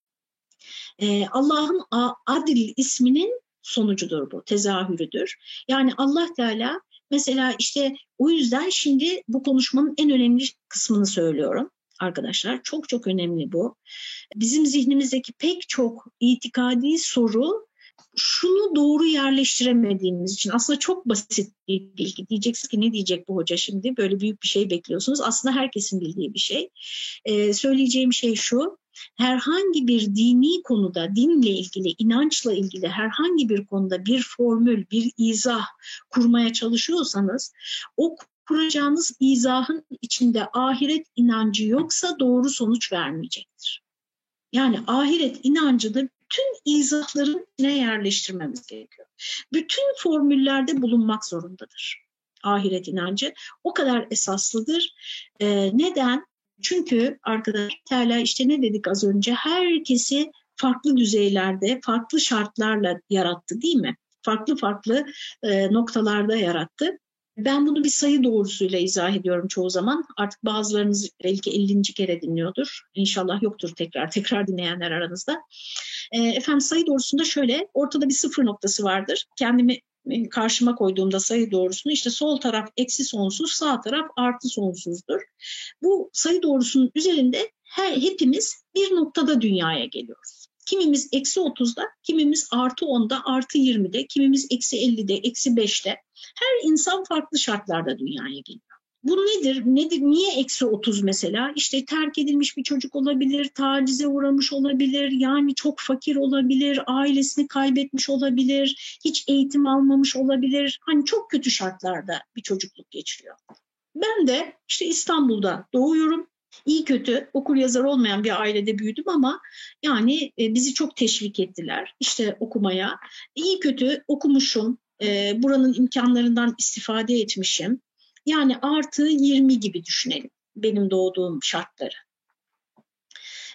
Ee, Allah'ın Adil isminin sonucudur bu, tezahürüdür. Yani Allah Teala mesela işte o yüzden şimdi bu konuşmanın en önemli kısmını söylüyorum arkadaşlar. Çok çok önemli bu. Bizim zihnimizdeki pek çok itikadi soru şunu doğru yerleştiremediğimiz için aslında çok basit bir bilgi. Diyeceksiniz ki ne diyecek bu hoca şimdi? Böyle büyük bir şey bekliyorsunuz. Aslında herkesin bildiği bir şey. Ee, söyleyeceğim şey şu. Herhangi bir dini konuda, dinle ilgili, inançla ilgili herhangi bir konuda bir formül, bir izah kurmaya çalışıyorsanız o kuracağınız izahın içinde ahiret inancı yoksa doğru sonuç vermeyecektir. Yani ahiret inancını bütün izahların içine yerleştirmemiz gerekiyor. Bütün formüllerde bulunmak zorundadır ahiret inancı. O kadar esaslıdır. Ee, neden? Çünkü arkadaşlar işte ne dedik az önce herkesi farklı düzeylerde, farklı şartlarla yarattı değil mi? Farklı farklı e, noktalarda yarattı. Ben bunu bir sayı doğrusuyla izah ediyorum çoğu zaman. Artık bazılarınız belki 50. kere dinliyordur. İnşallah yoktur tekrar tekrar dinleyenler aranızda. E, efendim sayı doğrusunda şöyle ortada bir sıfır noktası vardır. Kendimi e, karşıma koyduğumda sayı doğrusunu işte sol taraf eksi sonsuz, sağ taraf artı sonsuzdur. Bu sayı doğrusunun üzerinde her, hepimiz bir noktada dünyaya geliyoruz. Kimimiz eksi 30'da, kimimiz artı 10'da, artı 20'de, kimimiz eksi 50'de, eksi 5'te. Her insan farklı şartlarda dünyaya geliyor. Bu nedir? Nedir? Niye eksi 30 mesela? İşte terk edilmiş bir çocuk olabilir, tacize uğramış olabilir, yani çok fakir olabilir, ailesini kaybetmiş olabilir, hiç eğitim almamış olabilir. Hani çok kötü şartlarda bir çocukluk geçiriyor. Ben de işte İstanbul'da doğuyorum. İyi kötü okur yazar olmayan bir ailede büyüdüm ama yani e, bizi çok teşvik ettiler işte okumaya. İyi kötü okumuşum, e, buranın imkanlarından istifade etmişim. Yani artı 20 gibi düşünelim benim doğduğum şartları.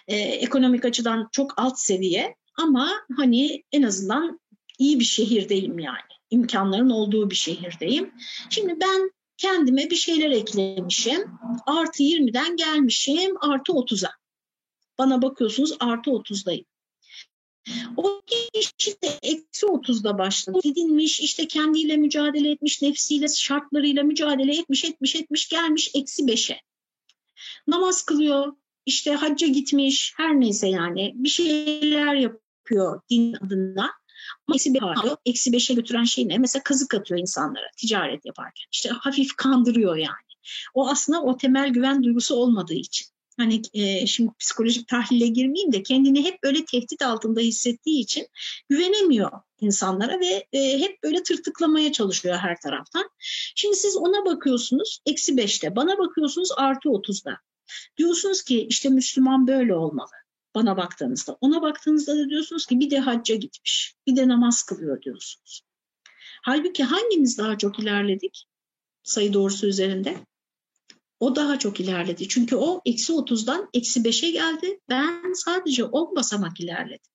Ee, ekonomik açıdan çok alt seviye ama hani en azından iyi bir şehirdeyim yani. İmkanların olduğu bir şehirdeyim. Şimdi ben kendime bir şeyler eklemişim. Artı 20'den gelmişim artı 30'a. Bana bakıyorsunuz artı 30'dayım. O kişi de eksi 30'da başladı. Gidinmiş işte kendiyle mücadele etmiş, nefsiyle, şartlarıyla mücadele etmiş, etmiş, etmiş, gelmiş eksi 5'e. Namaz kılıyor, işte hacca gitmiş, her neyse yani bir şeyler yapıyor din adına. Ama eksi 5 Eksi 5'e götüren şey ne? Mesela kazık atıyor insanlara ticaret yaparken. İşte hafif kandırıyor yani. O aslında o temel güven duygusu olmadığı için hani e, şimdi psikolojik tahlile girmeyeyim de kendini hep böyle tehdit altında hissettiği için güvenemiyor insanlara ve e, hep böyle tırtıklamaya çalışıyor her taraftan. Şimdi siz ona bakıyorsunuz eksi beşte, bana bakıyorsunuz artı otuzda. Diyorsunuz ki işte Müslüman böyle olmalı bana baktığınızda. Ona baktığınızda da diyorsunuz ki bir de hacca gitmiş, bir de namaz kılıyor diyorsunuz. Halbuki hangimiz daha çok ilerledik sayı doğrusu üzerinde? O daha çok ilerledi. Çünkü o eksi 30'dan eksi 5'e geldi. Ben sadece 10 basamak ilerledim.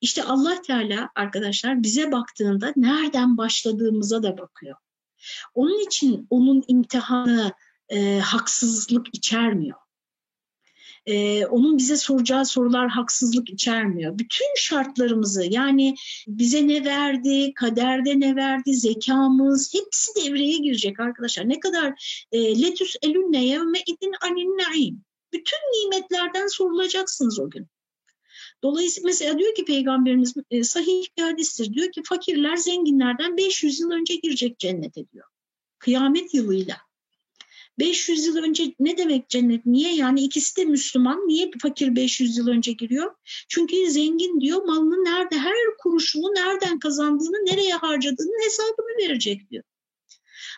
İşte Allah Teala arkadaşlar bize baktığında nereden başladığımıza da bakıyor. Onun için onun imtihanı e, haksızlık içermiyor. Ee, onun bize soracağı sorular haksızlık içermiyor. Bütün şartlarımızı yani bize ne verdi, kaderde ne verdi, zekamız hepsi devreye girecek arkadaşlar. Ne kadar e, letüs elünne yevme idin anin naim. Bütün nimetlerden sorulacaksınız o gün. Dolayısıyla mesela diyor ki Peygamberimiz e, sahih bir hadistir. Diyor ki fakirler zenginlerden 500 yıl önce girecek cennete diyor. Kıyamet yılıyla. 500 yıl önce ne demek cennet? Niye? Yani ikisi de Müslüman. Niye fakir 500 yıl önce giriyor? Çünkü zengin diyor malını nerede, her kuruşunu nereden kazandığını, nereye harcadığını hesabını verecek diyor.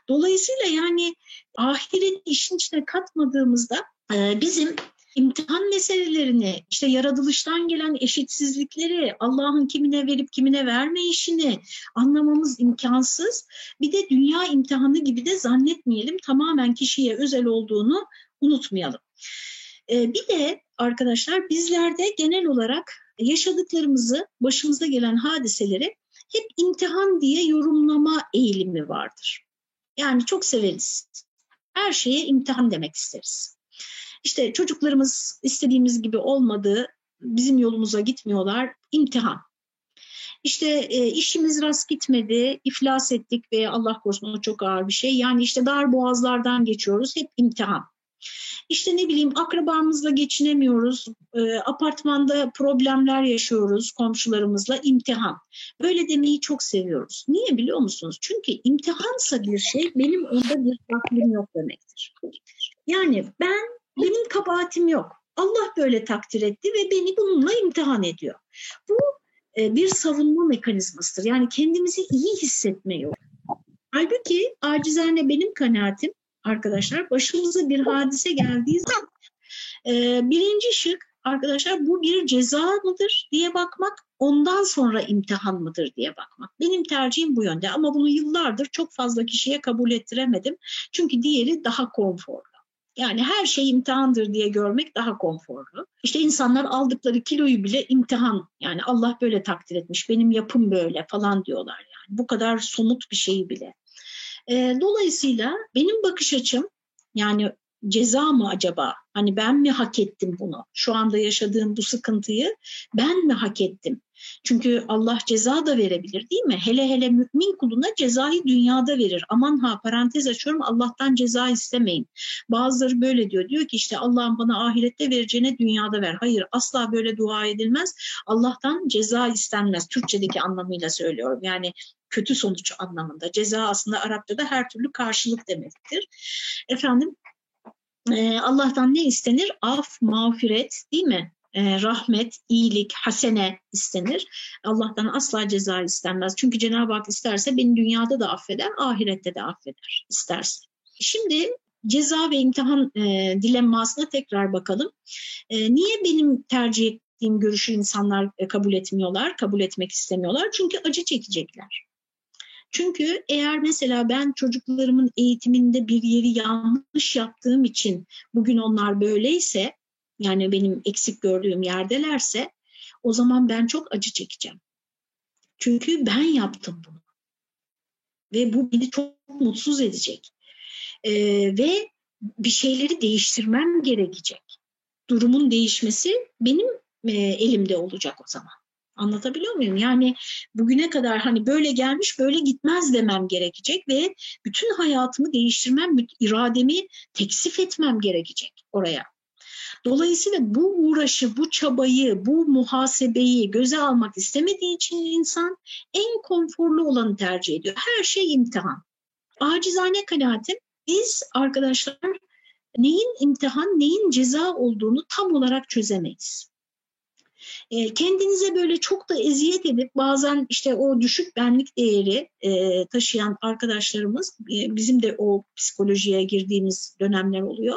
Dolayısıyla yani ahiret işin içine katmadığımızda bizim imtihan meselelerini, işte yaratılıştan gelen eşitsizlikleri, Allah'ın kimine verip kimine verme işini anlamamız imkansız. Bir de dünya imtihanı gibi de zannetmeyelim. Tamamen kişiye özel olduğunu unutmayalım. Ee, bir de arkadaşlar bizlerde genel olarak yaşadıklarımızı, başımıza gelen hadiseleri hep imtihan diye yorumlama eğilimi vardır. Yani çok severiz. Her şeye imtihan demek isteriz. İşte çocuklarımız istediğimiz gibi olmadı, bizim yolumuza gitmiyorlar, imtihan. İşte e, işimiz rast gitmedi, iflas ettik ve Allah korusun o çok ağır bir şey. Yani işte dar boğazlardan geçiyoruz, hep imtihan. İşte ne bileyim akrabamızla geçinemiyoruz, e, apartmanda problemler yaşıyoruz komşularımızla, imtihan. Böyle demeyi çok seviyoruz. Niye biliyor musunuz? Çünkü imtihansa bir şey benim onda bir taklım yok demektir. Yani ben benim kabahatim yok. Allah böyle takdir etti ve beni bununla imtihan ediyor. Bu e, bir savunma mekanizmasıdır. Yani kendimizi iyi hissetme yolu. Halbuki acizane benim kanaatim arkadaşlar başımıza bir hadise geldiği zaman e, birinci şık arkadaşlar bu bir ceza mıdır diye bakmak ondan sonra imtihan mıdır diye bakmak. Benim tercihim bu yönde ama bunu yıllardır çok fazla kişiye kabul ettiremedim. Çünkü diğeri daha konforlu. Yani her şey imtihandır diye görmek daha konforlu. İşte insanlar aldıkları kiloyu bile imtihan. Yani Allah böyle takdir etmiş, benim yapım böyle falan diyorlar yani. Bu kadar somut bir şeyi bile. E, dolayısıyla benim bakış açım yani ceza mı acaba? Hani ben mi hak ettim bunu? Şu anda yaşadığım bu sıkıntıyı ben mi hak ettim? Çünkü Allah ceza da verebilir değil mi? Hele hele mümin kuluna cezayı dünyada verir. Aman ha parantez açıyorum Allah'tan ceza istemeyin. Bazıları böyle diyor. Diyor ki işte Allah'ın bana ahirette vereceğine dünyada ver. Hayır asla böyle dua edilmez. Allah'tan ceza istenmez. Türkçedeki anlamıyla söylüyorum. Yani kötü sonuç anlamında. Ceza aslında Arapçada her türlü karşılık demektir. Efendim Allah'tan ne istenir? Af, mağfiret değil mi? e, rahmet, iyilik, hasene istenir. Allah'tan asla ceza istenmez. Çünkü Cenab-ı Hak isterse beni dünyada da affeder, ahirette de affeder isterse. Şimdi ceza ve imtihan e, dilemmasına tekrar bakalım. E, niye benim tercih ettiğim görüşü insanlar e, kabul etmiyorlar, kabul etmek istemiyorlar? Çünkü acı çekecekler. Çünkü eğer mesela ben çocuklarımın eğitiminde bir yeri yanlış yaptığım için bugün onlar böyleyse yani benim eksik gördüğüm yerdelerse o zaman ben çok acı çekeceğim. Çünkü ben yaptım bunu. Ve bu beni çok mutsuz edecek. Ee, ve bir şeyleri değiştirmem gerekecek. Durumun değişmesi benim e, elimde olacak o zaman. Anlatabiliyor muyum? Yani bugüne kadar hani böyle gelmiş böyle gitmez demem gerekecek ve bütün hayatımı değiştirmem, irademi teksif etmem gerekecek oraya. Dolayısıyla bu uğraşı, bu çabayı, bu muhasebeyi göze almak istemediği için insan en konforlu olanı tercih ediyor. Her şey imtihan. Acizane kanaatim biz arkadaşlar neyin imtihan, neyin ceza olduğunu tam olarak çözemeyiz. E, kendinize böyle çok da eziyet edip bazen işte o düşük benlik değeri e, taşıyan arkadaşlarımız e, bizim de o psikolojiye girdiğimiz dönemler oluyor.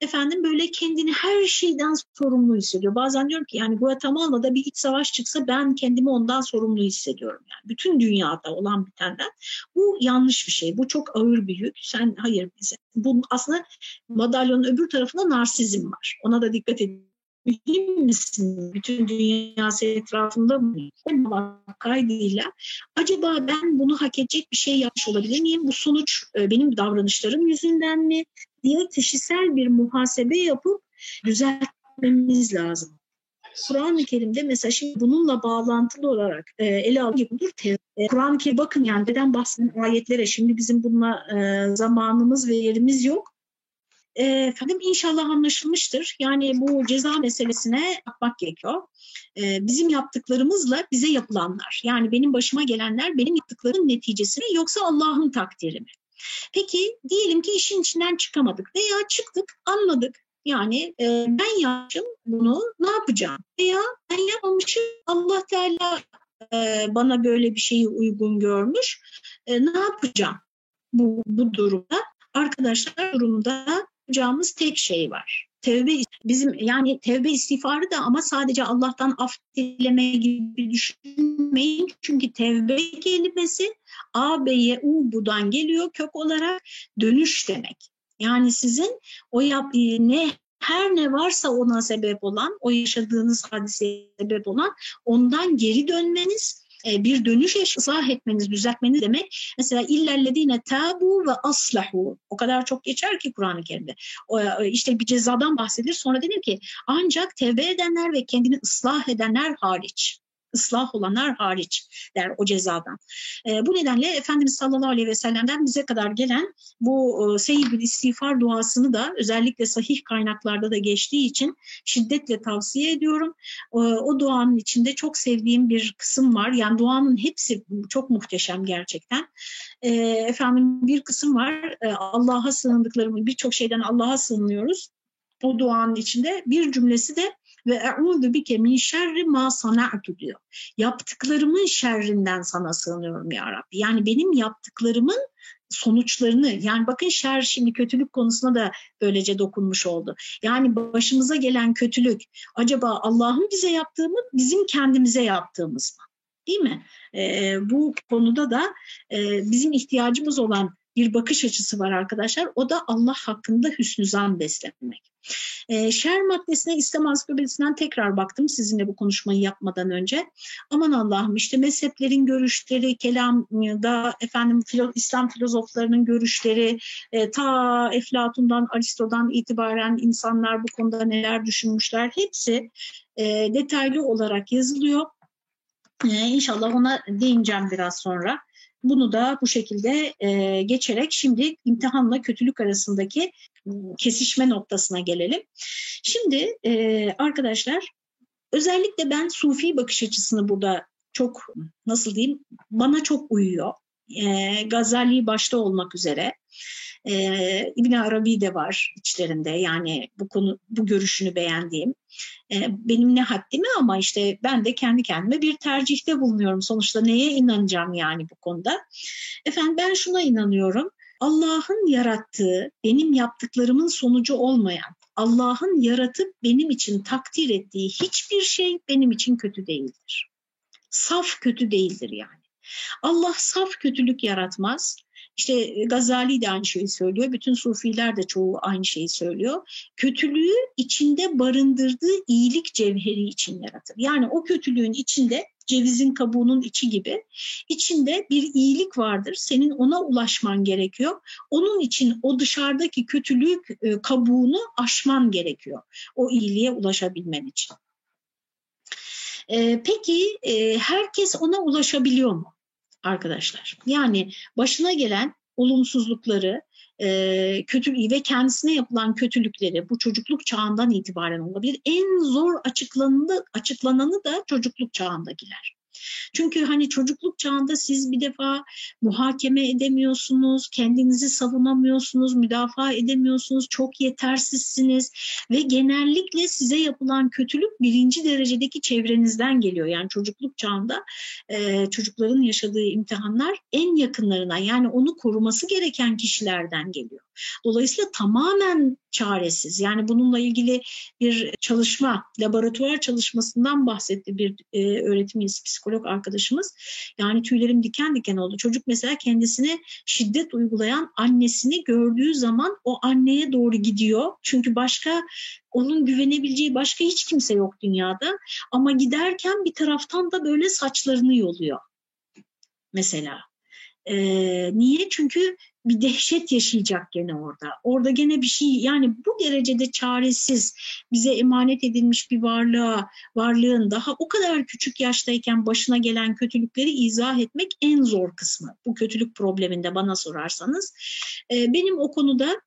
Efendim böyle kendini her şeyden sorumlu hissediyor. Bazen diyorum ki yani Guatemala'da bir iç savaş çıksa ben kendimi ondan sorumlu hissediyorum. Yani bütün dünyada olan bitenden. Bu yanlış bir şey. Bu çok ağır bir yük. Sen hayır bize. Bu aslında madalyonun öbür tarafında narsizm var. Ona da dikkat edin mühim misin? Bütün dünyası etrafında mı? kaydıyla acaba ben bunu hak edecek bir şey yapmış olabilir miyim? Bu sonuç e, benim davranışlarım yüzünden mi? diye kişisel bir muhasebe yapıp düzeltmemiz lazım. Kur'an-ı Kerim'de mesela şimdi bununla bağlantılı olarak e, ele alınır. E, Kur'an-ı Kerim bakın yani neden bahseden ayetlere şimdi bizim bununla e, zamanımız ve yerimiz yok. Efendim inşallah anlaşılmıştır. Yani bu ceza meselesine bakmak gerekiyor. E, bizim yaptıklarımızla bize yapılanlar. Yani benim başıma gelenler benim yaptıklarım neticesi mi yoksa Allah'ın takdiri mi? Peki diyelim ki işin içinden çıkamadık veya çıktık anladık. Yani e, ben yapmışım bunu ne yapacağım? Veya ben yapmamışım Allah Teala e, bana böyle bir şeyi uygun görmüş. E, ne yapacağım bu, bu durumda? Arkadaşlar durumda yapacağımız tek şey var. Tevbe bizim yani tevbe istiğfarı da ama sadece Allah'tan af dileme gibi düşünmeyin. Çünkü tevbe kelimesi A, B'ye, U, Bu'dan geliyor kök olarak dönüş demek. Yani sizin o yap, e, ne her ne varsa ona sebep olan, o yaşadığınız hadiseye sebep olan ondan geri dönmeniz bir dönüş ıslah etmeniz, düzeltmeniz demek. Mesela illellezine tabu ve aslahu. O kadar çok geçer ki Kur'an-ı Kerim'de. E, işte bir cezadan bahsedilir. Sonra denir ki ancak tevbe edenler ve kendini ıslah edenler hariç ıslah olanlar hariç der o cezadan. E, bu nedenle Efendimiz sallallahu aleyhi ve sellem'den bize kadar gelen bu e, seyyid istiğfar duasını da özellikle sahih kaynaklarda da geçtiği için şiddetle tavsiye ediyorum. E, o duanın içinde çok sevdiğim bir kısım var. Yani duanın hepsi çok muhteşem gerçekten. E, efendim bir kısım var. E, Allah'a sığındıklarımı birçok şeyden Allah'a sığınıyoruz. O duanın içinde bir cümlesi de ve e'udu bike min şerri ma sana'tu diyor. Yaptıklarımın şerrinden sana sığınıyorum ya Rabbi. Yani benim yaptıklarımın sonuçlarını yani bakın şer şimdi kötülük konusuna da böylece dokunmuş oldu. Yani başımıza gelen kötülük acaba Allah'ın bize yaptığı mı bizim kendimize yaptığımız mı? Değil mi? Ee, bu konuda da e, bizim ihtiyacımız olan bir bakış açısı var arkadaşlar. O da Allah hakkında hüsnü zan beslemek. E, şer maddesine İslam ansiklopedisinden tekrar baktım sizinle bu konuşmayı yapmadan önce. Aman Allah'ım işte mezheplerin görüşleri, kelamda efendim filo, İslam filozoflarının görüşleri, e, ta Eflatun'dan, Aristo'dan itibaren insanlar bu konuda neler düşünmüşler hepsi e, detaylı olarak yazılıyor. Ee, inşallah ona değineceğim biraz sonra. Bunu da bu şekilde e, geçerek şimdi imtihanla kötülük arasındaki kesişme noktasına gelelim. Şimdi e, arkadaşlar özellikle ben sufi bakış açısını burada çok nasıl diyeyim bana çok uyuyor. E, Gazali başta olmak üzere e, İbn Arabi de var içlerinde yani bu konu bu görüşünü beğendiğim. E, benim ne haddime ama işte ben de kendi kendime bir tercihte bulunuyorum. Sonuçta neye inanacağım yani bu konuda? Efendim ben şuna inanıyorum. Allah'ın yarattığı, benim yaptıklarımın sonucu olmayan, Allah'ın yaratıp benim için takdir ettiği hiçbir şey benim için kötü değildir. Saf kötü değildir yani. Allah saf kötülük yaratmaz. İşte e, Gazali de aynı şeyi söylüyor. Bütün sufiler de çoğu aynı şeyi söylüyor. Kötülüğü içinde barındırdığı iyilik cevheri için yaratır. Yani o kötülüğün içinde cevizin kabuğunun içi gibi içinde bir iyilik vardır. Senin ona ulaşman gerekiyor. Onun için o dışarıdaki kötülük e, kabuğunu aşman gerekiyor. O iyiliğe ulaşabilmen için. E, peki herkes ona ulaşabiliyor mu? Arkadaşlar. Yani başına gelen olumsuzlukları, e, kötülüğü ve kendisine yapılan kötülükleri bu çocukluk çağından itibaren olabilir. En zor açıklananı, açıklananı da çocukluk çağındakiler. Çünkü hani çocukluk çağında siz bir defa muhakeme edemiyorsunuz, kendinizi savunamıyorsunuz, müdafaa edemiyorsunuz, çok yetersizsiniz ve genellikle size yapılan kötülük birinci derecedeki çevrenizden geliyor. Yani çocukluk çağında e, çocukların yaşadığı imtihanlar en yakınlarına yani onu koruması gereken kişilerden geliyor. Dolayısıyla tamamen çaresiz. Yani bununla ilgili bir çalışma, laboratuvar çalışmasından bahsetti bir e, öğretim üyesi psikolog arkadaşımız. Yani tüylerim diken diken oldu. Çocuk mesela kendisine şiddet uygulayan annesini gördüğü zaman o anneye doğru gidiyor. Çünkü başka onun güvenebileceği başka hiç kimse yok dünyada. Ama giderken bir taraftan da böyle saçlarını yoluyor mesela. Ee, niye? Çünkü bir dehşet yaşayacak gene orada. Orada gene bir şey yani bu derecede çaresiz bize emanet edilmiş bir varlığa, varlığın daha o kadar küçük yaştayken başına gelen kötülükleri izah etmek en zor kısmı. Bu kötülük probleminde bana sorarsanız. Benim o konuda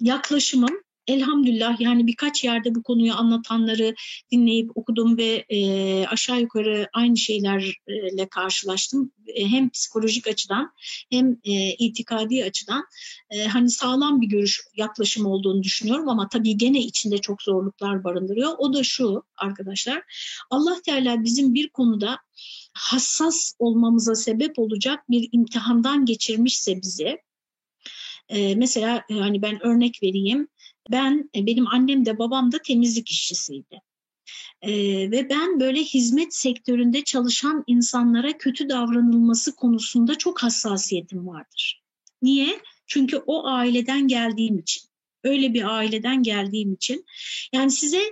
yaklaşımım elhamdülillah yani birkaç yerde bu konuyu anlatanları dinleyip okudum ve e, aşağı yukarı aynı şeylerle karşılaştım. E, hem psikolojik açıdan hem e, itikadi açıdan e, hani sağlam bir görüş yaklaşım olduğunu düşünüyorum ama tabii gene içinde çok zorluklar barındırıyor. O da şu arkadaşlar Allah Teala bizim bir konuda hassas olmamıza sebep olacak bir imtihandan geçirmişse bizi e, mesela hani ben örnek vereyim ben, e, benim annem de babam da temizlik işçisiydi. Ee, ve ben böyle hizmet sektöründe çalışan insanlara kötü davranılması konusunda çok hassasiyetim vardır. Niye? Çünkü o aileden geldiğim için. Öyle bir aileden geldiğim için. Yani size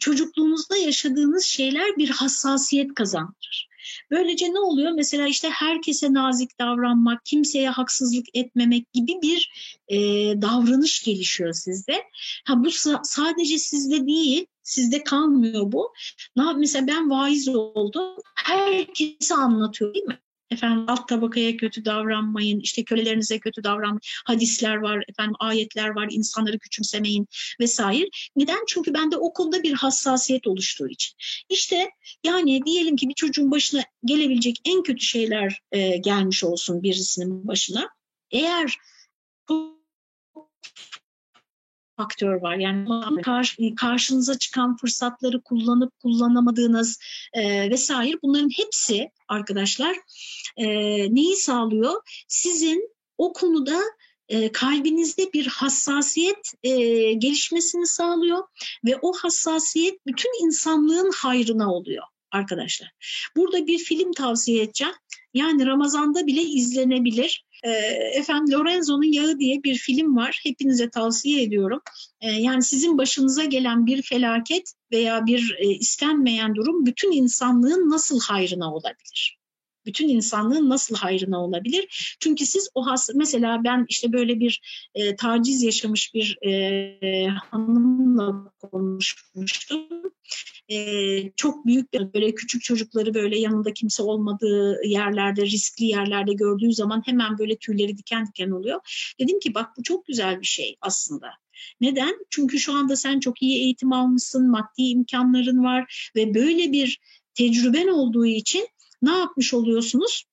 çocukluğunuzda yaşadığınız şeyler bir hassasiyet kazandırır. Böylece ne oluyor? Mesela işte herkese nazik davranmak, kimseye haksızlık etmemek gibi bir e, davranış gelişiyor sizde. Ha bu sa- sadece sizde değil, sizde kalmıyor bu. Ne mesela ben vaiz oldum, herkese anlatıyor değil mi? Efendim alt tabakaya kötü davranmayın, işte kölelerinize kötü davranmayın, hadisler var, efendim ayetler var, insanları küçümsemeyin vesaire. Neden? Çünkü bende o konuda bir hassasiyet oluştuğu için. İşte yani diyelim ki bir çocuğun başına gelebilecek en kötü şeyler e, gelmiş olsun birisinin başına. Eğer faktör var. Yani karşı, karşınıza çıkan fırsatları kullanıp kullanamadığınız e, vesaire bunların hepsi arkadaşlar e, neyi sağlıyor? Sizin o konuda e, kalbinizde bir hassasiyet e, gelişmesini sağlıyor ve o hassasiyet bütün insanlığın hayrına oluyor arkadaşlar. Burada bir film tavsiye edeceğim. Yani Ramazan'da bile izlenebilir. E, efendim Lorenzo'nun Yağı diye bir film var. Hepinize tavsiye ediyorum. E, yani sizin başınıza gelen bir felaket veya bir e, istenmeyen durum bütün insanlığın nasıl hayrına olabilir? Bütün insanlığın nasıl hayrına olabilir? Çünkü siz o has mesela ben işte böyle bir e, taciz yaşamış bir e, hanımla konuşmuştum. E, çok büyük böyle küçük çocukları böyle yanında kimse olmadığı yerlerde riskli yerlerde gördüğü zaman hemen böyle tüyleri diken diken oluyor. Dedim ki bak bu çok güzel bir şey aslında. Neden? Çünkü şu anda sen çok iyi eğitim almışsın, maddi imkanların var ve böyle bir tecrüben olduğu için ne yapmış oluyorsunuz?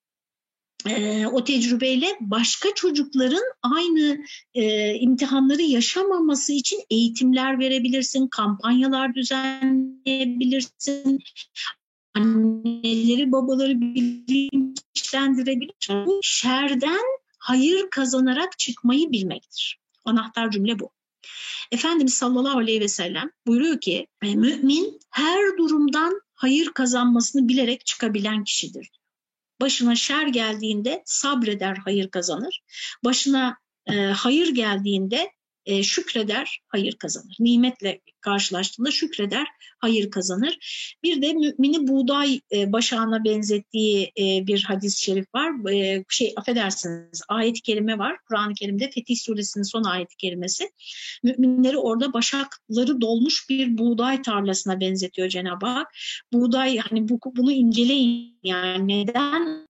e, o tecrübeyle başka çocukların aynı e, imtihanları yaşamaması için eğitimler verebilirsin, kampanyalar düzenleyebilirsin, anneleri babaları bilinçlendirebilirsin. Bu şerden hayır kazanarak çıkmayı bilmektir. Anahtar cümle bu. Efendimiz sallallahu aleyhi ve sellem buyuruyor ki e, mümin her durumdan hayır kazanmasını bilerek çıkabilen kişidir. Başına şer geldiğinde sabreder, hayır kazanır. Başına e, hayır geldiğinde e, şükreder, hayır kazanır. Nimetle karşılaştığında şükreder, hayır kazanır. Bir de mümini buğday e, başağına benzettiği e, bir hadis-i şerif var. E, şey affedersiniz ayet-i kerime var. Kur'an-ı Kerim'de Fetih Suresinin son ayet-i kerimesi. Müminleri orada başakları dolmuş bir buğday tarlasına benzetiyor Cenab-ı Hak. Buğday hani bu, bunu inceleyin yani neden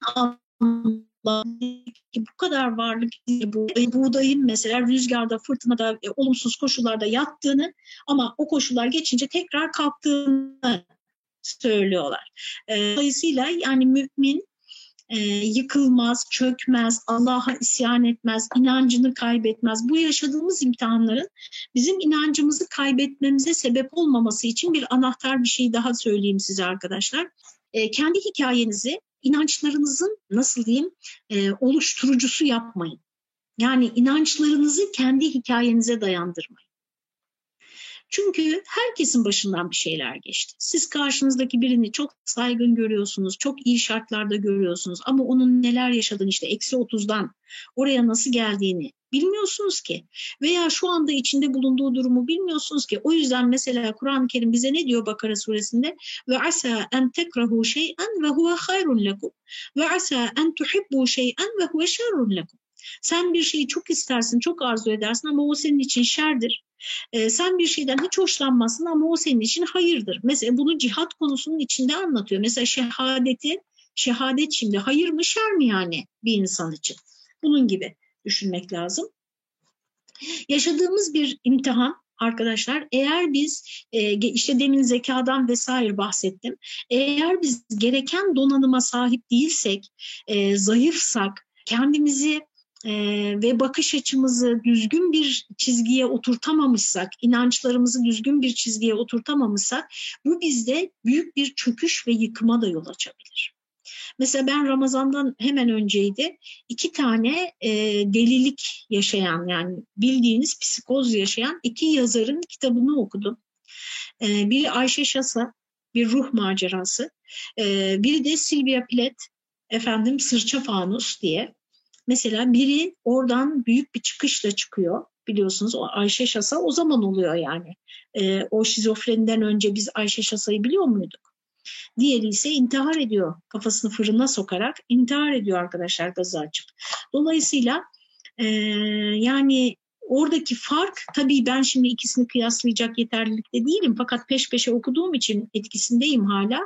bu kadar varlık bu buğdayın mesela rüzgarda, fırtınada, e, olumsuz koşullarda yattığını ama o koşullar geçince tekrar kalktığını söylüyorlar. E, dolayısıyla yani mümin e, yıkılmaz, çökmez, Allah'a isyan etmez, inancını kaybetmez. Bu yaşadığımız imtihanların bizim inancımızı kaybetmemize sebep olmaması için bir anahtar bir şey daha söyleyeyim size arkadaşlar. E, kendi hikayenizi inançlarınızın nasıl diyeyim e, oluşturucusu yapmayın. Yani inançlarınızı kendi hikayenize dayandırmayın. Çünkü herkesin başından bir şeyler geçti. Siz karşınızdaki birini çok saygın görüyorsunuz, çok iyi şartlarda görüyorsunuz ama onun neler yaşadığını işte eksi 30'dan oraya nasıl geldiğini bilmiyorsunuz ki. Veya şu anda içinde bulunduğu durumu bilmiyorsunuz ki. O yüzden mesela Kur'an-ı Kerim bize ne diyor Bakara suresinde? Ve asa en tekrahu şey'en ve huve hayrun lekum. Ve asa en tuhibbu şey'en ve huve şerrun lekum. Sen bir şeyi çok istersin, çok arzu edersin ama o senin için şerdir. Ee, sen bir şeyden hiç hoşlanmazsın ama o senin için hayırdır. Mesela bunu cihat konusunun içinde anlatıyor. Mesela şehadeti, şehadet şimdi hayır mı şer mi yani bir insan için? Bunun gibi düşünmek lazım. Yaşadığımız bir imtihan arkadaşlar eğer biz e, işte demin zekadan vesaire bahsettim. Eğer biz gereken donanıma sahip değilsek, e, zayıfsak, kendimizi e, ve bakış açımızı düzgün bir çizgiye oturtamamışsak, inançlarımızı düzgün bir çizgiye oturtamamışsak bu bizde büyük bir çöküş ve yıkıma da yol açabilir. Mesela ben Ramazan'dan hemen önceydi iki tane e, delilik yaşayan yani bildiğiniz psikoz yaşayan iki yazarın kitabını okudum. E, biri Ayşe Şasa, bir ruh macerası. E, biri de Sylvia Plath, efendim Sırça Fanus diye. Mesela biri oradan büyük bir çıkışla çıkıyor. Biliyorsunuz o Ayşe Şasa o zaman oluyor yani. E, o şizofreniden önce biz Ayşe Şasa'yı biliyor muyduk? Diğeri ise intihar ediyor. Kafasını fırına sokarak intihar ediyor arkadaşlar gazı açıp. Dolayısıyla e, yani oradaki fark tabii ben şimdi ikisini kıyaslayacak yeterlilikte değilim fakat peş peşe okuduğum için etkisindeyim hala.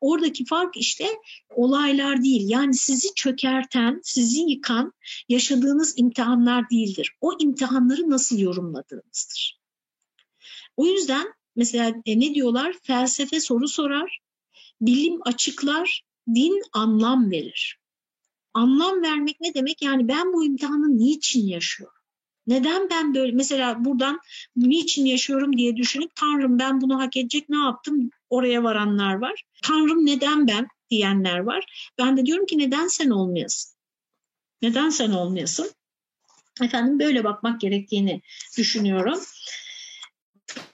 Oradaki fark işte olaylar değil yani sizi çökerten, sizi yıkan yaşadığınız imtihanlar değildir. O imtihanları nasıl yorumladığınızdır. O yüzden mesela e, ne diyorlar? Felsefe soru sorar, bilim açıklar, din anlam verir. Anlam vermek ne demek? Yani ben bu imtihanı niçin yaşıyorum? Neden ben böyle mesela buradan niçin yaşıyorum diye düşünüp Tanrım ben bunu hak edecek ne yaptım oraya varanlar var. Tanrım neden ben diyenler var. Ben de diyorum ki neden sen olmayasın? Neden sen olmayasın? Efendim böyle bakmak gerektiğini düşünüyorum.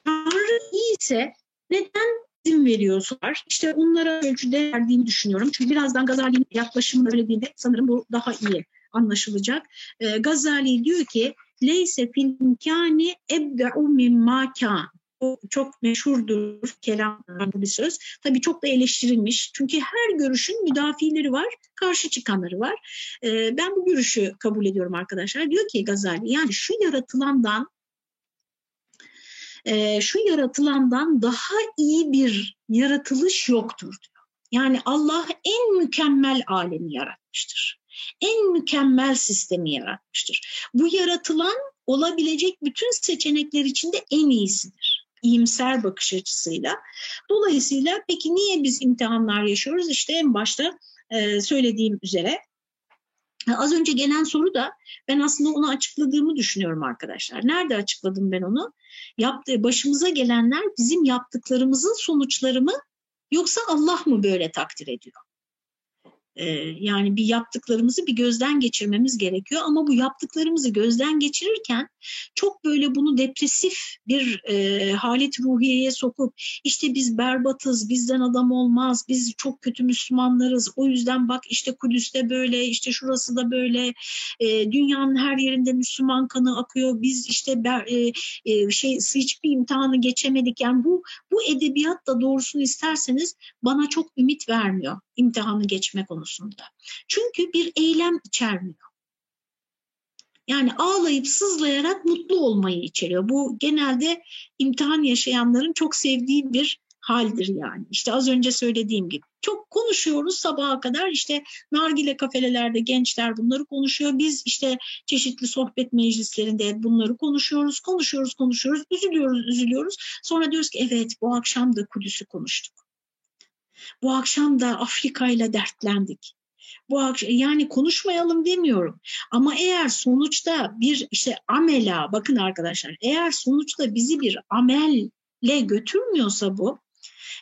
Tanrı iyiyse neden izin veriyorlar? İşte onlara ölçüde verdiğini düşünüyorum. Çünkü birazdan Gazali'nin yaklaşımını söylediğinde sanırım bu daha iyi anlaşılacak. E, Gazali diyor ki leyse fil imkani ebde'u mimma kan. O çok meşhurdur kelamdan bu bir söz. Tabii çok da eleştirilmiş. Çünkü her görüşün müdafileri var, karşı çıkanları var. Ee, ben bu görüşü kabul ediyorum arkadaşlar. Diyor ki Gazali yani şu yaratılandan e, şu yaratılandan daha iyi bir yaratılış yoktur diyor. Yani Allah en mükemmel alemi yaratmıştır en mükemmel sistemi yaratmıştır. Bu yaratılan olabilecek bütün seçenekler içinde en iyisidir. İyimser bakış açısıyla. Dolayısıyla peki niye biz imtihanlar yaşıyoruz? İşte en başta e, söylediğim üzere Az önce gelen soru da ben aslında onu açıkladığımı düşünüyorum arkadaşlar. Nerede açıkladım ben onu? Yaptığı, başımıza gelenler bizim yaptıklarımızın sonuçları mı yoksa Allah mı böyle takdir ediyor? Yani bir yaptıklarımızı bir gözden geçirmemiz gerekiyor ama bu yaptıklarımızı gözden geçirirken çok böyle bunu depresif bir e, halet ruhiyeye sokup işte biz berbatız, bizden adam olmaz, biz çok kötü Müslümanlarız, o yüzden bak işte Kudüs'te böyle, işte şurası da böyle, e, dünyanın her yerinde Müslüman kanı akıyor, biz işte ber, e, e, şey hiçbir imtihanı geçemedik. Yani bu bu edebiyat da doğrusunu isterseniz bana çok ümit vermiyor imtihanı geçme konusunda. Çünkü bir eylem içermiyor. Yani ağlayıp sızlayarak mutlu olmayı içeriyor. Bu genelde imtihan yaşayanların çok sevdiği bir haldir yani. İşte az önce söylediğim gibi. Çok konuşuyoruz sabaha kadar işte nargile kafelerde gençler bunları konuşuyor. Biz işte çeşitli sohbet meclislerinde bunları konuşuyoruz, konuşuyoruz, konuşuyoruz, üzülüyoruz, üzülüyoruz. Sonra diyoruz ki evet bu akşam da Kudüs'ü konuştuk. Bu akşam da Afrika ile dertlendik. Bu akşam yani konuşmayalım demiyorum. Ama eğer sonuçta bir işte amela bakın arkadaşlar eğer sonuçta bizi bir amelle götürmüyorsa bu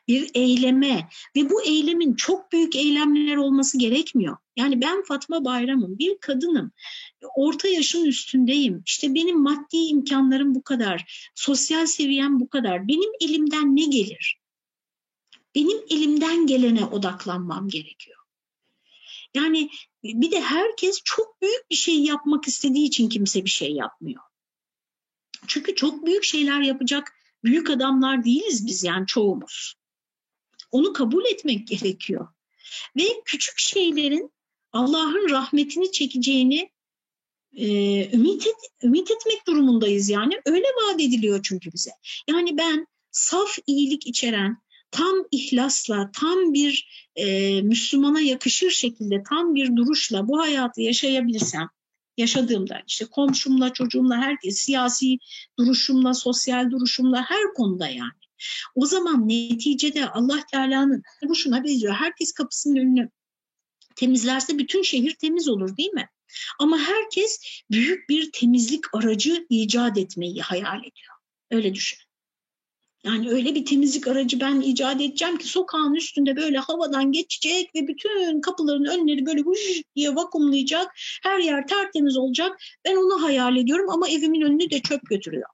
bir eyleme ve bu eylemin çok büyük eylemler olması gerekmiyor. Yani ben Fatma Bayram'ım, bir kadınım, orta yaşın üstündeyim, işte benim maddi imkanlarım bu kadar, sosyal seviyem bu kadar, benim elimden ne gelir? Benim elimden gelene odaklanmam gerekiyor. Yani bir de herkes çok büyük bir şey yapmak istediği için kimse bir şey yapmıyor. Çünkü çok büyük şeyler yapacak büyük adamlar değiliz biz yani çoğumuz. Onu kabul etmek gerekiyor. Ve küçük şeylerin Allah'ın rahmetini çekeceğini e, ümit, et, ümit etmek durumundayız yani. Öyle vaat ediliyor çünkü bize. Yani ben saf iyilik içeren, tam ihlasla, tam bir e, Müslümana yakışır şekilde, tam bir duruşla bu hayatı yaşayabilirsem, yaşadığımda işte komşumla, çocuğumla, herkes siyasi duruşumla, sosyal duruşumla her konuda yani. O zaman neticede Allah Teala'nın bu şuna benziyor. Herkes kapısının önünü temizlerse bütün şehir temiz olur değil mi? Ama herkes büyük bir temizlik aracı icat etmeyi hayal ediyor. Öyle düşün. Yani öyle bir temizlik aracı ben icat edeceğim ki sokağın üstünde böyle havadan geçecek ve bütün kapıların önleri böyle vuş diye vakumlayacak. Her yer tertemiz olacak. Ben onu hayal ediyorum ama evimin önünü de çöp götürüyor.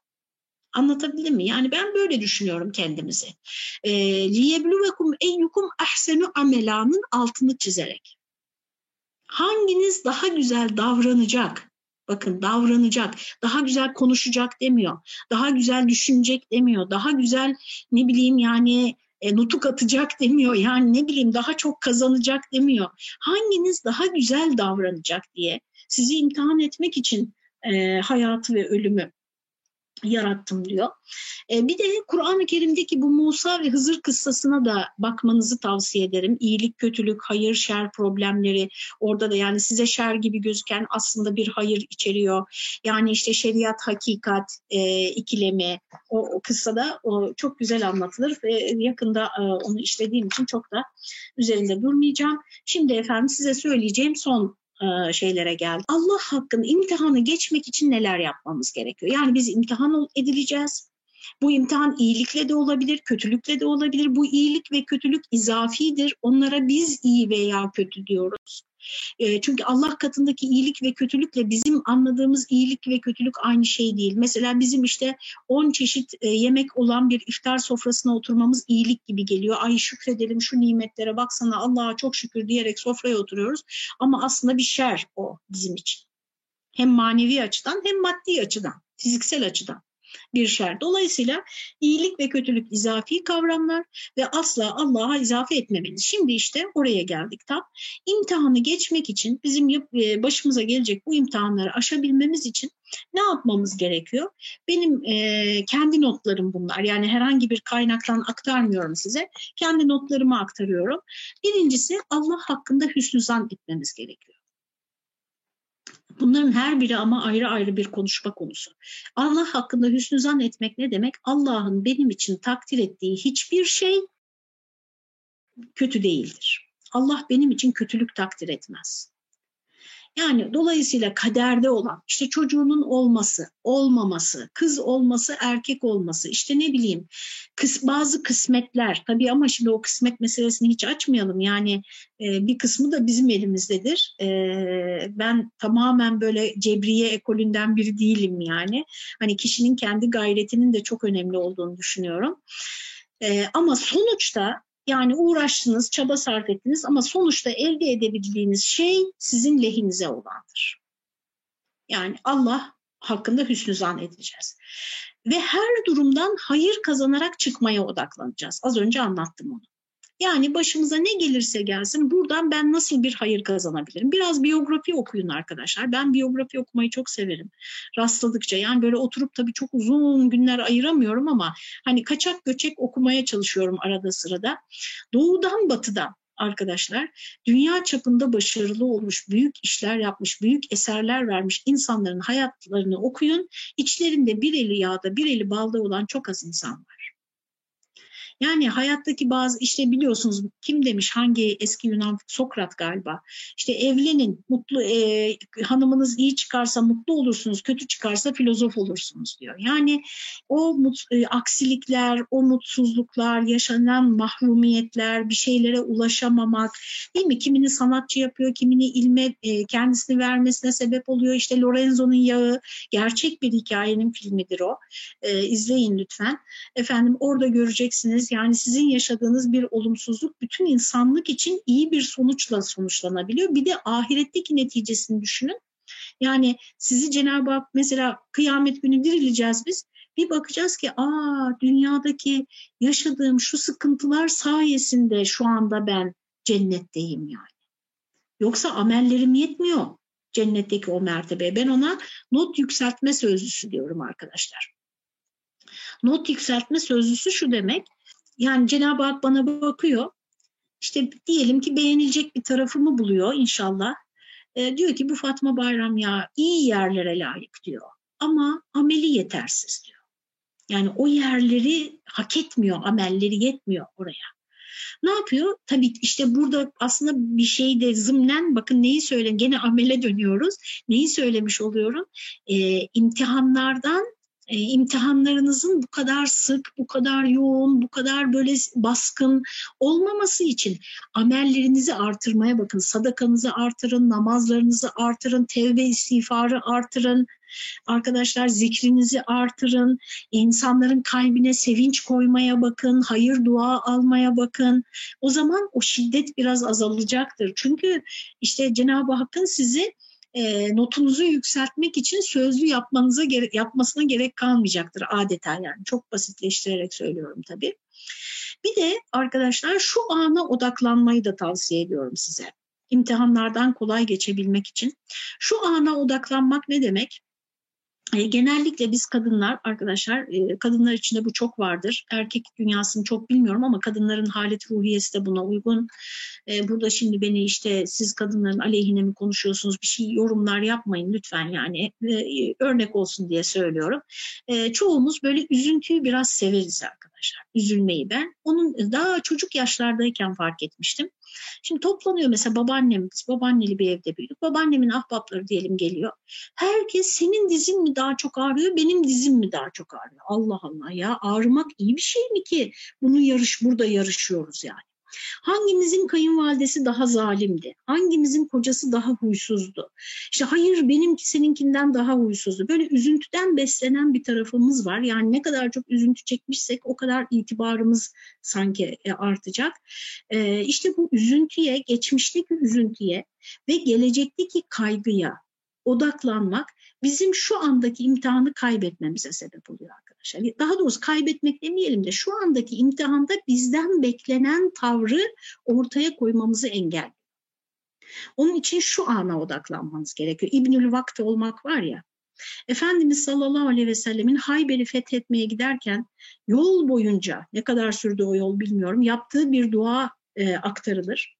Anlatabildim mi? Yani ben böyle düşünüyorum kendimizi. لِيَبْلُوَكُمْ اَيُّكُمْ اَحْسَنُ amelanın altını çizerek. Hanginiz daha güzel davranacak? Bakın davranacak, daha güzel konuşacak demiyor, daha güzel düşünecek demiyor, daha güzel ne bileyim yani e, nutuk atacak demiyor, yani ne bileyim daha çok kazanacak demiyor. Hanginiz daha güzel davranacak diye sizi imtihan etmek için e, hayatı ve ölümü yarattım diyor. E, bir de Kur'an-ı Kerim'deki bu Musa ve Hızır kıssasına da bakmanızı tavsiye ederim. İyilik, kötülük, hayır, şer problemleri orada da yani size şer gibi gözüken aslında bir hayır içeriyor. Yani işte şeriat, hakikat e, ikilemi o, o kıssada çok güzel anlatılır ve yakında e, onu işlediğim için çok da üzerinde durmayacağım. Şimdi efendim size söyleyeceğim son e, şeylere geldi. Allah hakkın imtihanı geçmek için neler yapmamız gerekiyor? Yani biz imtihan edileceğiz. Bu imtihan iyilikle de olabilir, kötülükle de olabilir. Bu iyilik ve kötülük izafidir. Onlara biz iyi veya kötü diyoruz. Ee, çünkü Allah katındaki iyilik ve kötülükle bizim anladığımız iyilik ve kötülük aynı şey değil. Mesela bizim işte 10 çeşit e, yemek olan bir iftar sofrasına oturmamız iyilik gibi geliyor. Ay şükredelim şu nimetlere baksana Allah'a çok şükür diyerek sofraya oturuyoruz. Ama aslında bir şer o bizim için. Hem manevi açıdan hem maddi açıdan, fiziksel açıdan bir şer. Dolayısıyla iyilik ve kötülük izafi kavramlar ve asla Allah'a izafe etmemeliyiz. Şimdi işte oraya geldik tam. İmtihanı geçmek için bizim e, başımıza gelecek bu imtihanları aşabilmemiz için ne yapmamız gerekiyor? Benim e, kendi notlarım bunlar. Yani herhangi bir kaynaktan aktarmıyorum size. Kendi notlarımı aktarıyorum. Birincisi Allah hakkında hüsnü zan etmemiz gerekiyor. Bunların her biri ama ayrı ayrı bir konuşma konusu. Allah hakkında hüsnü zan etmek ne demek? Allah'ın benim için takdir ettiği hiçbir şey kötü değildir. Allah benim için kötülük takdir etmez. Yani dolayısıyla kaderde olan işte çocuğunun olması, olmaması, kız olması, erkek olması, işte ne bileyim kıs, bazı kısmetler tabii ama şimdi o kısmet meselesini hiç açmayalım. Yani e, bir kısmı da bizim elimizdedir. E, ben tamamen böyle cebriye ekolünden biri değilim yani. Hani kişinin kendi gayretinin de çok önemli olduğunu düşünüyorum. E, ama sonuçta yani uğraştınız, çaba sarf ettiniz ama sonuçta elde edebildiğiniz şey sizin lehinize olandır. Yani Allah hakkında hüsnü zan edeceğiz. Ve her durumdan hayır kazanarak çıkmaya odaklanacağız. Az önce anlattım onu. Yani başımıza ne gelirse gelsin buradan ben nasıl bir hayır kazanabilirim? Biraz biyografi okuyun arkadaşlar. Ben biyografi okumayı çok severim. Rastladıkça yani böyle oturup tabii çok uzun günler ayıramıyorum ama hani kaçak göçek okumaya çalışıyorum arada sırada. Doğudan batıdan arkadaşlar dünya çapında başarılı olmuş, büyük işler yapmış, büyük eserler vermiş insanların hayatlarını okuyun. İçlerinde bir eli yağda bir eli balda olan çok az insan var. Yani hayattaki bazı işte biliyorsunuz kim demiş hangi eski Yunan Sokrat galiba. İşte evlenin mutlu e, hanımınız iyi çıkarsa mutlu olursunuz kötü çıkarsa filozof olursunuz diyor. Yani o mut, e, aksilikler, o mutsuzluklar, yaşanan mahrumiyetler, bir şeylere ulaşamamak değil mi? Kimini sanatçı yapıyor, kimini ilme e, kendisini vermesine sebep oluyor. İşte Lorenzo'nun yağı gerçek bir hikayenin filmidir o. E, izleyin lütfen. Efendim orada göreceksiniz yani sizin yaşadığınız bir olumsuzluk bütün insanlık için iyi bir sonuçla sonuçlanabiliyor. Bir de ahiretteki neticesini düşünün. Yani sizi Cenab-ı Hak mesela kıyamet günü dirileceğiz biz. Bir bakacağız ki aa dünyadaki yaşadığım şu sıkıntılar sayesinde şu anda ben cennetteyim yani. Yoksa amellerim yetmiyor cennetteki o mertebe. Ben ona not yükseltme sözlüsü diyorum arkadaşlar. Not yükseltme sözlüsü şu demek. Yani Cenab-ı Hak bana bakıyor. İşte diyelim ki beğenilecek bir tarafımı buluyor inşallah. E, diyor ki bu Fatma Bayram ya iyi yerlere layık diyor. Ama ameli yetersiz diyor. Yani o yerleri hak etmiyor, amelleri yetmiyor oraya. Ne yapıyor? Tabii işte burada aslında bir şey de zımnen bakın neyi söyle gene amele dönüyoruz. Neyi söylemiş oluyorum? Ee, imtihanlardan e, imtihanlarınızın bu kadar sık, bu kadar yoğun, bu kadar böyle baskın olmaması için amellerinizi artırmaya bakın. Sadakanızı artırın, namazlarınızı artırın, tevbe istiğfarı artırın. Arkadaşlar zikrinizi artırın, insanların kalbine sevinç koymaya bakın, hayır dua almaya bakın. O zaman o şiddet biraz azalacaktır. Çünkü işte Cenab-ı Hakk'ın sizi e, notunuzu yükseltmek için sözlü yapmanıza gerek, yapmasına gerek kalmayacaktır adeta yani çok basitleştirerek söylüyorum tabii. Bir de arkadaşlar şu ana odaklanmayı da tavsiye ediyorum size. İmtihanlardan kolay geçebilmek için. Şu ana odaklanmak ne demek? E, genellikle biz kadınlar arkadaşlar, e, kadınlar içinde bu çok vardır. Erkek dünyasını çok bilmiyorum ama kadınların halet ruhiyesi de buna uygun. E, burada şimdi beni işte siz kadınların aleyhine mi konuşuyorsunuz bir şey yorumlar yapmayın lütfen yani örnek olsun diye söylüyorum. Çoğumuz böyle üzüntüyü biraz severiz arkadaşlar. Üzülmeyi ben. Onun daha çocuk yaşlardayken fark etmiştim. Şimdi toplanıyor mesela babaannem, biz babaanneli bir evde büyüdük. Babaannemin ahbapları diyelim geliyor. Herkes senin dizin mi daha çok ağrıyor, benim dizim mi daha çok ağrıyor? Allah Allah ya ağrımak iyi bir şey mi ki? Bunu yarış burada yarışıyoruz yani. Hangimizin kayınvalidesi daha zalimdi? Hangimizin kocası daha huysuzdu? İşte hayır benimki seninkinden daha huysuzdu. Böyle üzüntüden beslenen bir tarafımız var. Yani ne kadar çok üzüntü çekmişsek o kadar itibarımız sanki e, artacak. Ee, işte bu üzüntüye, geçmişteki üzüntüye ve gelecekteki kaygıya odaklanmak bizim şu andaki imtihanı kaybetmemize sebep oluyor arkadaşlar. Daha doğrusu kaybetmek demeyelim de şu andaki imtihanda bizden beklenen tavrı ortaya koymamızı engelliyor. Onun için şu ana odaklanmanız gerekiyor. İbnül Vakti olmak var ya, Efendimiz sallallahu aleyhi ve sellemin Hayber'i fethetmeye giderken yol boyunca ne kadar sürdü o yol bilmiyorum yaptığı bir dua e, aktarılır.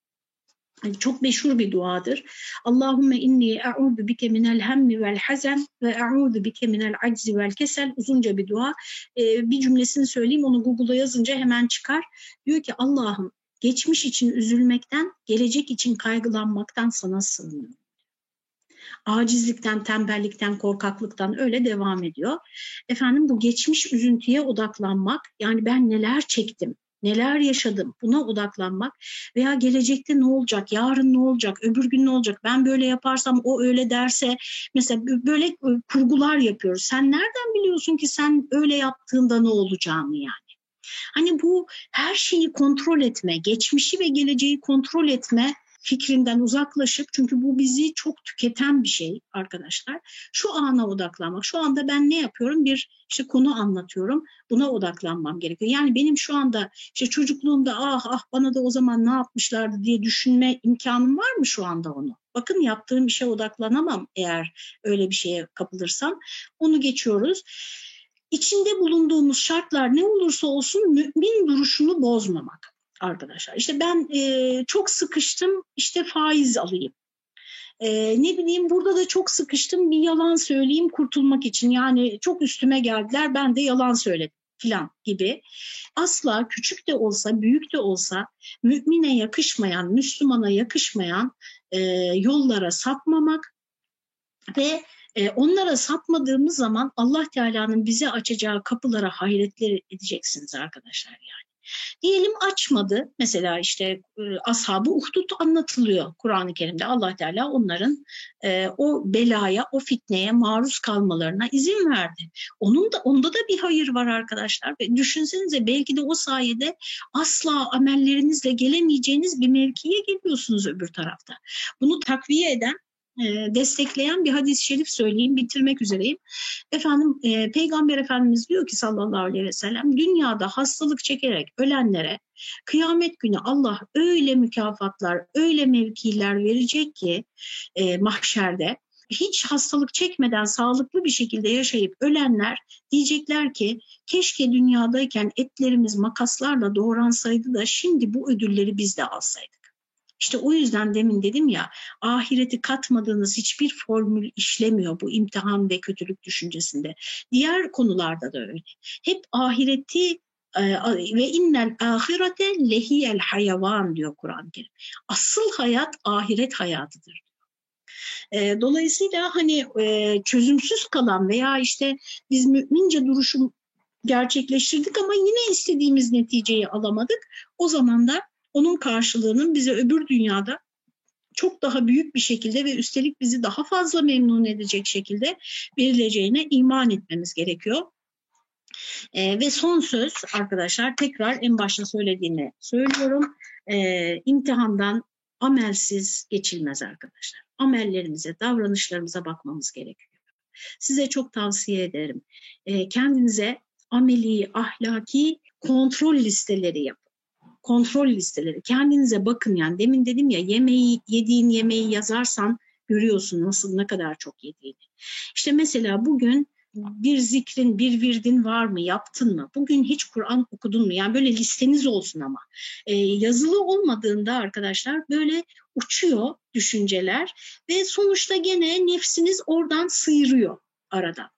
Hani çok meşhur bir duadır. Allahümme inni e'udu bike minel hemmi vel hazen ve e'udu bike minel aczi vel kesel. Uzunca bir dua. Ee, bir cümlesini söyleyeyim onu Google'a yazınca hemen çıkar. Diyor ki Allah'ım geçmiş için üzülmekten, gelecek için kaygılanmaktan sana sığınıyorum. Acizlikten, tembellikten, korkaklıktan öyle devam ediyor. Efendim bu geçmiş üzüntüye odaklanmak, yani ben neler çektim, neler yaşadım buna odaklanmak veya gelecekte ne olacak, yarın ne olacak, öbür gün ne olacak, ben böyle yaparsam o öyle derse mesela böyle e, kurgular yapıyoruz. Sen nereden biliyorsun ki sen öyle yaptığında ne olacağını yani? Hani bu her şeyi kontrol etme, geçmişi ve geleceği kontrol etme fikrinden uzaklaşıp çünkü bu bizi çok tüketen bir şey arkadaşlar. Şu ana odaklanmak. Şu anda ben ne yapıyorum? Bir işte konu anlatıyorum. Buna odaklanmam gerekiyor. Yani benim şu anda işte çocukluğumda ah ah bana da o zaman ne yapmışlardı diye düşünme imkanım var mı şu anda onu? Bakın yaptığım işe odaklanamam eğer öyle bir şeye kapılırsam. Onu geçiyoruz. İçinde bulunduğumuz şartlar ne olursa olsun mümin duruşunu bozmamak arkadaşlar. İşte ben e, çok sıkıştım işte faiz alayım. E, ne bileyim burada da çok sıkıştım bir yalan söyleyeyim kurtulmak için. Yani çok üstüme geldiler ben de yalan söyledim. filan gibi asla küçük de olsa büyük de olsa mümine yakışmayan, Müslümana yakışmayan e, yollara sapmamak ve e, onlara sapmadığımız zaman Allah Teala'nın bize açacağı kapılara hayretler edeceksiniz arkadaşlar yani. Diyelim açmadı. Mesela işte e, ashabı uhdud anlatılıyor Kur'an-ı Kerim'de. Allah Teala onların e, o belaya, o fitneye maruz kalmalarına izin verdi. Onun da onda da bir hayır var arkadaşlar. Ve düşünsenize belki de o sayede asla amellerinizle gelemeyeceğiniz bir mevkiye geliyorsunuz öbür tarafta. Bunu takviye eden e, destekleyen bir hadis-i şerif söyleyeyim, bitirmek üzereyim. Efendim, e, Peygamber Efendimiz diyor ki sallallahu aleyhi ve sellem, dünyada hastalık çekerek ölenlere kıyamet günü Allah öyle mükafatlar, öyle mevkiler verecek ki e, mahşerde, hiç hastalık çekmeden sağlıklı bir şekilde yaşayıp ölenler diyecekler ki keşke dünyadayken etlerimiz makaslarla doğransaydı da şimdi bu ödülleri biz de alsaydık. İşte o yüzden demin dedim ya ahireti katmadığınız hiçbir formül işlemiyor bu imtihan ve kötülük düşüncesinde. Diğer konularda da öyle. Hep ahireti e, ve innel ahirete lehiyel hayvan diyor Kur'an-ı Kerim. Asıl hayat ahiret hayatıdır. E, dolayısıyla hani e, çözümsüz kalan veya işte biz mümince duruşum gerçekleştirdik ama yine istediğimiz neticeyi alamadık. O zaman da onun karşılığının bize öbür dünyada çok daha büyük bir şekilde ve üstelik bizi daha fazla memnun edecek şekilde verileceğine iman etmemiz gerekiyor. E, ve son söz arkadaşlar tekrar en başta söylediğimi söylüyorum. E, imtihandan amelsiz geçilmez arkadaşlar. Amellerimize, davranışlarımıza bakmamız gerekiyor. Size çok tavsiye ederim. E, kendinize ameli, ahlaki kontrol listeleri yapın kontrol listeleri. Kendinize bakın yani demin dedim ya yemeği yediğin yemeği yazarsan görüyorsun nasıl ne kadar çok yediğini. İşte mesela bugün bir zikrin, bir virdin var mı, yaptın mı? Bugün hiç Kur'an okudun mu? Yani böyle listeniz olsun ama. Ee, yazılı olmadığında arkadaşlar böyle uçuyor düşünceler ve sonuçta gene nefsiniz oradan sıyırıyor arada.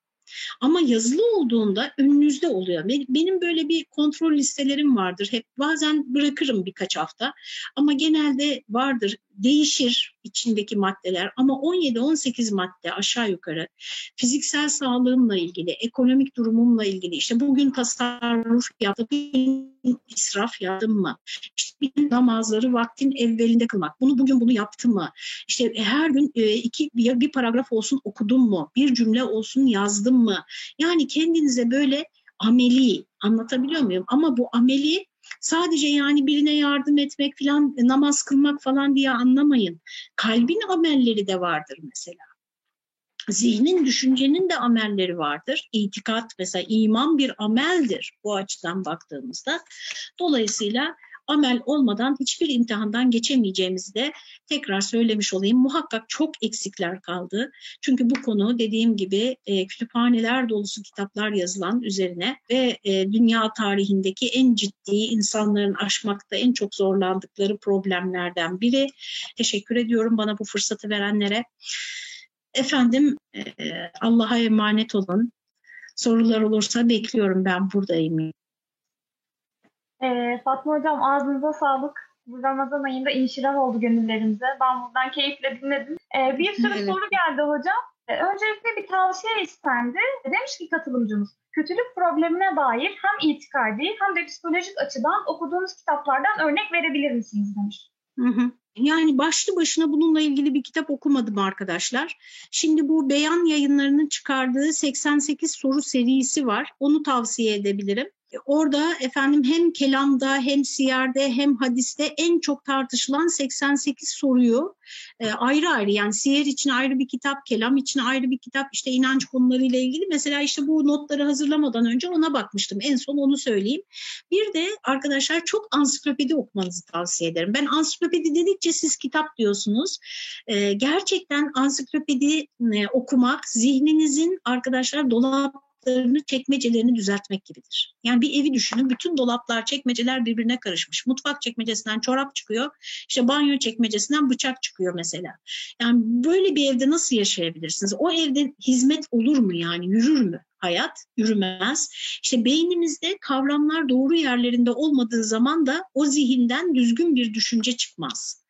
Ama yazılı olduğunda önünüzde oluyor. Benim böyle bir kontrol listelerim vardır. Hep bazen bırakırım birkaç hafta ama genelde vardır. Değişir içindeki maddeler ama 17-18 madde aşağı yukarı fiziksel sağlığımla ilgili, ekonomik durumumla ilgili işte bugün tasarruf yaptım, bugün israf yaptım mı? İşte namazları vaktin evvelinde kılmak. Bunu bugün bunu yaptım mı? İşte her gün e, iki bir paragraf olsun okudum mu? Bir cümle olsun yazdım mı? Yani kendinize böyle ameli anlatabiliyor muyum? Ama bu ameli sadece yani birine yardım etmek falan namaz kılmak falan diye anlamayın. Kalbin amelleri de vardır mesela. Zihnin, düşüncenin de amelleri vardır. İtikat mesela iman bir ameldir bu açıdan baktığımızda. Dolayısıyla amel olmadan hiçbir imtihandan geçemeyeceğimizi de tekrar söylemiş olayım. Muhakkak çok eksikler kaldı. Çünkü bu konu dediğim gibi e, kütüphaneler dolusu kitaplar yazılan üzerine ve e, dünya tarihindeki en ciddi insanların aşmakta en çok zorlandıkları problemlerden biri. Teşekkür ediyorum bana bu fırsatı verenlere. Efendim e, Allah'a emanet olun. Sorular olursa bekliyorum ben buradayım. Ee, Fatma Hocam ağzınıza sağlık. Bu Ramazan ayında inşirah oldu gönüllerimize. Ben buradan keyifle dinledim. Ee, bir sürü evet. soru geldi hocam. Ee, öncelikle bir tavsiye istendi. Demiş ki katılımcımız, kötülük problemine dair hem itikadi hem de psikolojik açıdan okuduğunuz kitaplardan örnek verebilir misiniz demiş. Hı hı. Yani başlı başına bununla ilgili bir kitap okumadım arkadaşlar. Şimdi bu beyan yayınlarının çıkardığı 88 soru serisi var. Onu tavsiye edebilirim. Orada efendim hem kelamda hem siyerde hem hadiste en çok tartışılan 88 soruyu e, ayrı ayrı yani siyer için ayrı bir kitap, kelam için ayrı bir kitap, işte inanç konularıyla ilgili mesela işte bu notları hazırlamadan önce ona bakmıştım. En son onu söyleyeyim. Bir de arkadaşlar çok ansiklopedi okumanızı tavsiye ederim. Ben ansiklopedi dedikçe siz kitap diyorsunuz. E, gerçekten ansiklopedi e, okumak zihninizin arkadaşlar dolap dolaplarını, çekmecelerini düzeltmek gibidir. Yani bir evi düşünün, bütün dolaplar, çekmeceler birbirine karışmış. Mutfak çekmecesinden çorap çıkıyor, işte banyo çekmecesinden bıçak çıkıyor mesela. Yani böyle bir evde nasıl yaşayabilirsiniz? O evde hizmet olur mu yani, yürür mü? hayat yürümez. İşte beynimizde kavramlar doğru yerlerinde olmadığı zaman da o zihinden düzgün bir düşünce çıkmaz.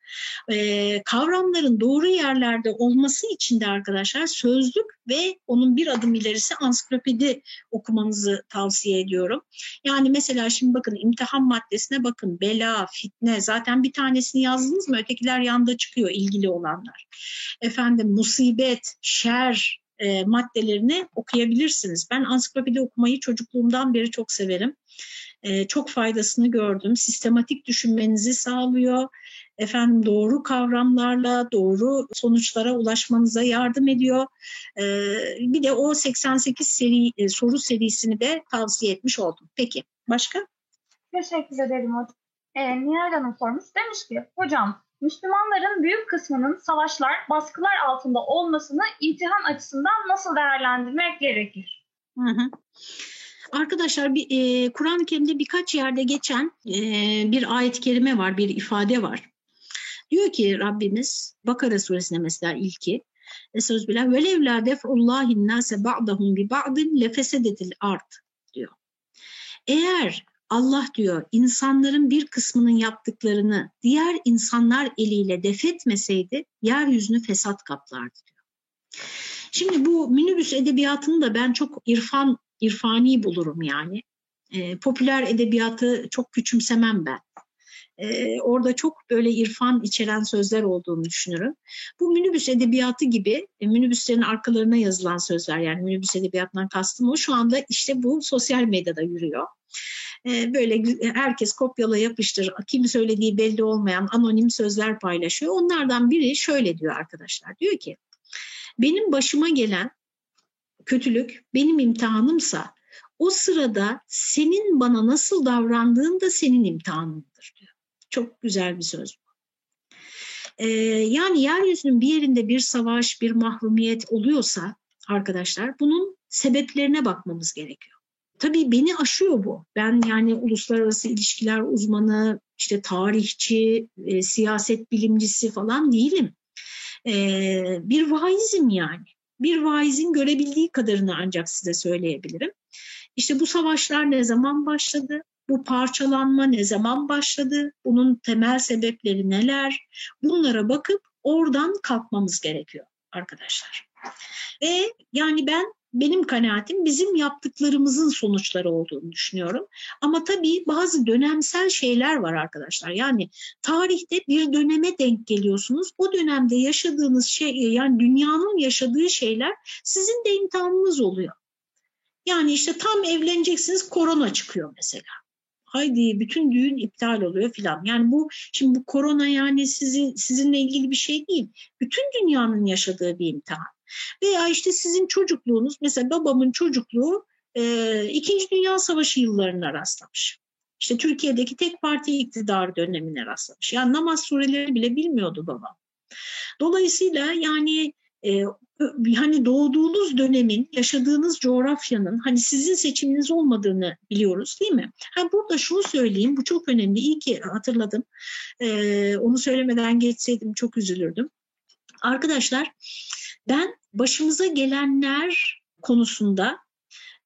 Kavramların doğru yerlerde olması için de arkadaşlar sözlük ve onun bir adım ilerisi ansiklopedi okumanızı tavsiye ediyorum. Yani mesela şimdi bakın imtihan maddesine bakın bela, fitne zaten bir tanesini yazdınız mı ötekiler yanda çıkıyor ilgili olanlar. Efendim musibet, şer, e, maddelerini okuyabilirsiniz. Ben ansiklopedi okumayı çocukluğumdan beri çok severim. E, çok faydasını gördüm. Sistematik düşünmenizi sağlıyor. Efendim doğru kavramlarla doğru sonuçlara ulaşmanıza yardım ediyor. E, bir de o 88 seri e, soru serisini de tavsiye etmiş oldum. Peki başka? Teşekkür ederim hocam. E, Nihal Hanım sormuş. Demiş ki hocam Müslümanların büyük kısmının savaşlar, baskılar altında olmasını imtihan açısından nasıl değerlendirmek gerekir? Hı hı. Arkadaşlar bir, e, Kur'an-ı Kerim'de birkaç yerde geçen e, bir ayet-i kerime var, bir ifade var. Diyor ki Rabbimiz Bakara suresine mesela ilki Esuzbillah ve levla def'ullahin nase ba'dahum bi ba'din lefesedetil art diyor. Eğer Allah diyor insanların bir kısmının yaptıklarını diğer insanlar eliyle defetmeseydi yeryüzünü fesat kaplardı diyor. Şimdi bu minibüs edebiyatını da ben çok irfan irfani bulurum yani. E, popüler edebiyatı çok küçümsemem ben. E, orada çok böyle irfan içeren sözler olduğunu düşünürüm. Bu minibüs edebiyatı gibi e, minibüslerin arkalarına yazılan sözler yani minibüs edebiyatından kastım o şu anda işte bu sosyal medyada yürüyor. E, böyle herkes kopyala yapıştır, kim söylediği belli olmayan anonim sözler paylaşıyor. Onlardan biri şöyle diyor arkadaşlar. Diyor ki benim başıma gelen kötülük benim imtihanımsa o sırada senin bana nasıl davrandığın da senin imtihanındır diyor. Çok güzel bir söz bu. Ee, yani yeryüzünün bir yerinde bir savaş, bir mahrumiyet oluyorsa arkadaşlar bunun sebeplerine bakmamız gerekiyor. Tabii beni aşıyor bu. Ben yani uluslararası ilişkiler uzmanı, işte tarihçi, e, siyaset bilimcisi falan değilim. E, bir vaizim yani. Bir vaizin görebildiği kadarını ancak size söyleyebilirim. İşte bu savaşlar ne zaman başladı? Bu parçalanma ne zaman başladı? Bunun temel sebepleri neler? Bunlara bakıp oradan kalkmamız gerekiyor arkadaşlar. Ve yani ben benim kanaatim bizim yaptıklarımızın sonuçları olduğunu düşünüyorum. Ama tabii bazı dönemsel şeyler var arkadaşlar. Yani tarihte bir döneme denk geliyorsunuz. O dönemde yaşadığınız şey yani dünyanın yaşadığı şeyler sizin de imtihanınız oluyor. Yani işte tam evleneceksiniz korona çıkıyor mesela. Haydi bütün düğün iptal oluyor filan. Yani bu şimdi bu korona yani sizi, sizinle ilgili bir şey değil. Bütün dünyanın yaşadığı bir imtihan. Veya işte sizin çocukluğunuz mesela babamın çocukluğu e, İkinci Dünya Savaşı yıllarına rastlamış. İşte Türkiye'deki tek parti iktidar dönemine rastlamış. Yani namaz sureleri bile bilmiyordu babam. Dolayısıyla yani e, hani doğduğunuz dönemin, yaşadığınız coğrafyanın hani sizin seçiminiz olmadığını biliyoruz değil mi? Ha, burada şunu söyleyeyim, bu çok önemli. İyi ki hatırladım. E, onu söylemeden geçseydim çok üzülürdüm. Arkadaşlar ben başımıza gelenler konusunda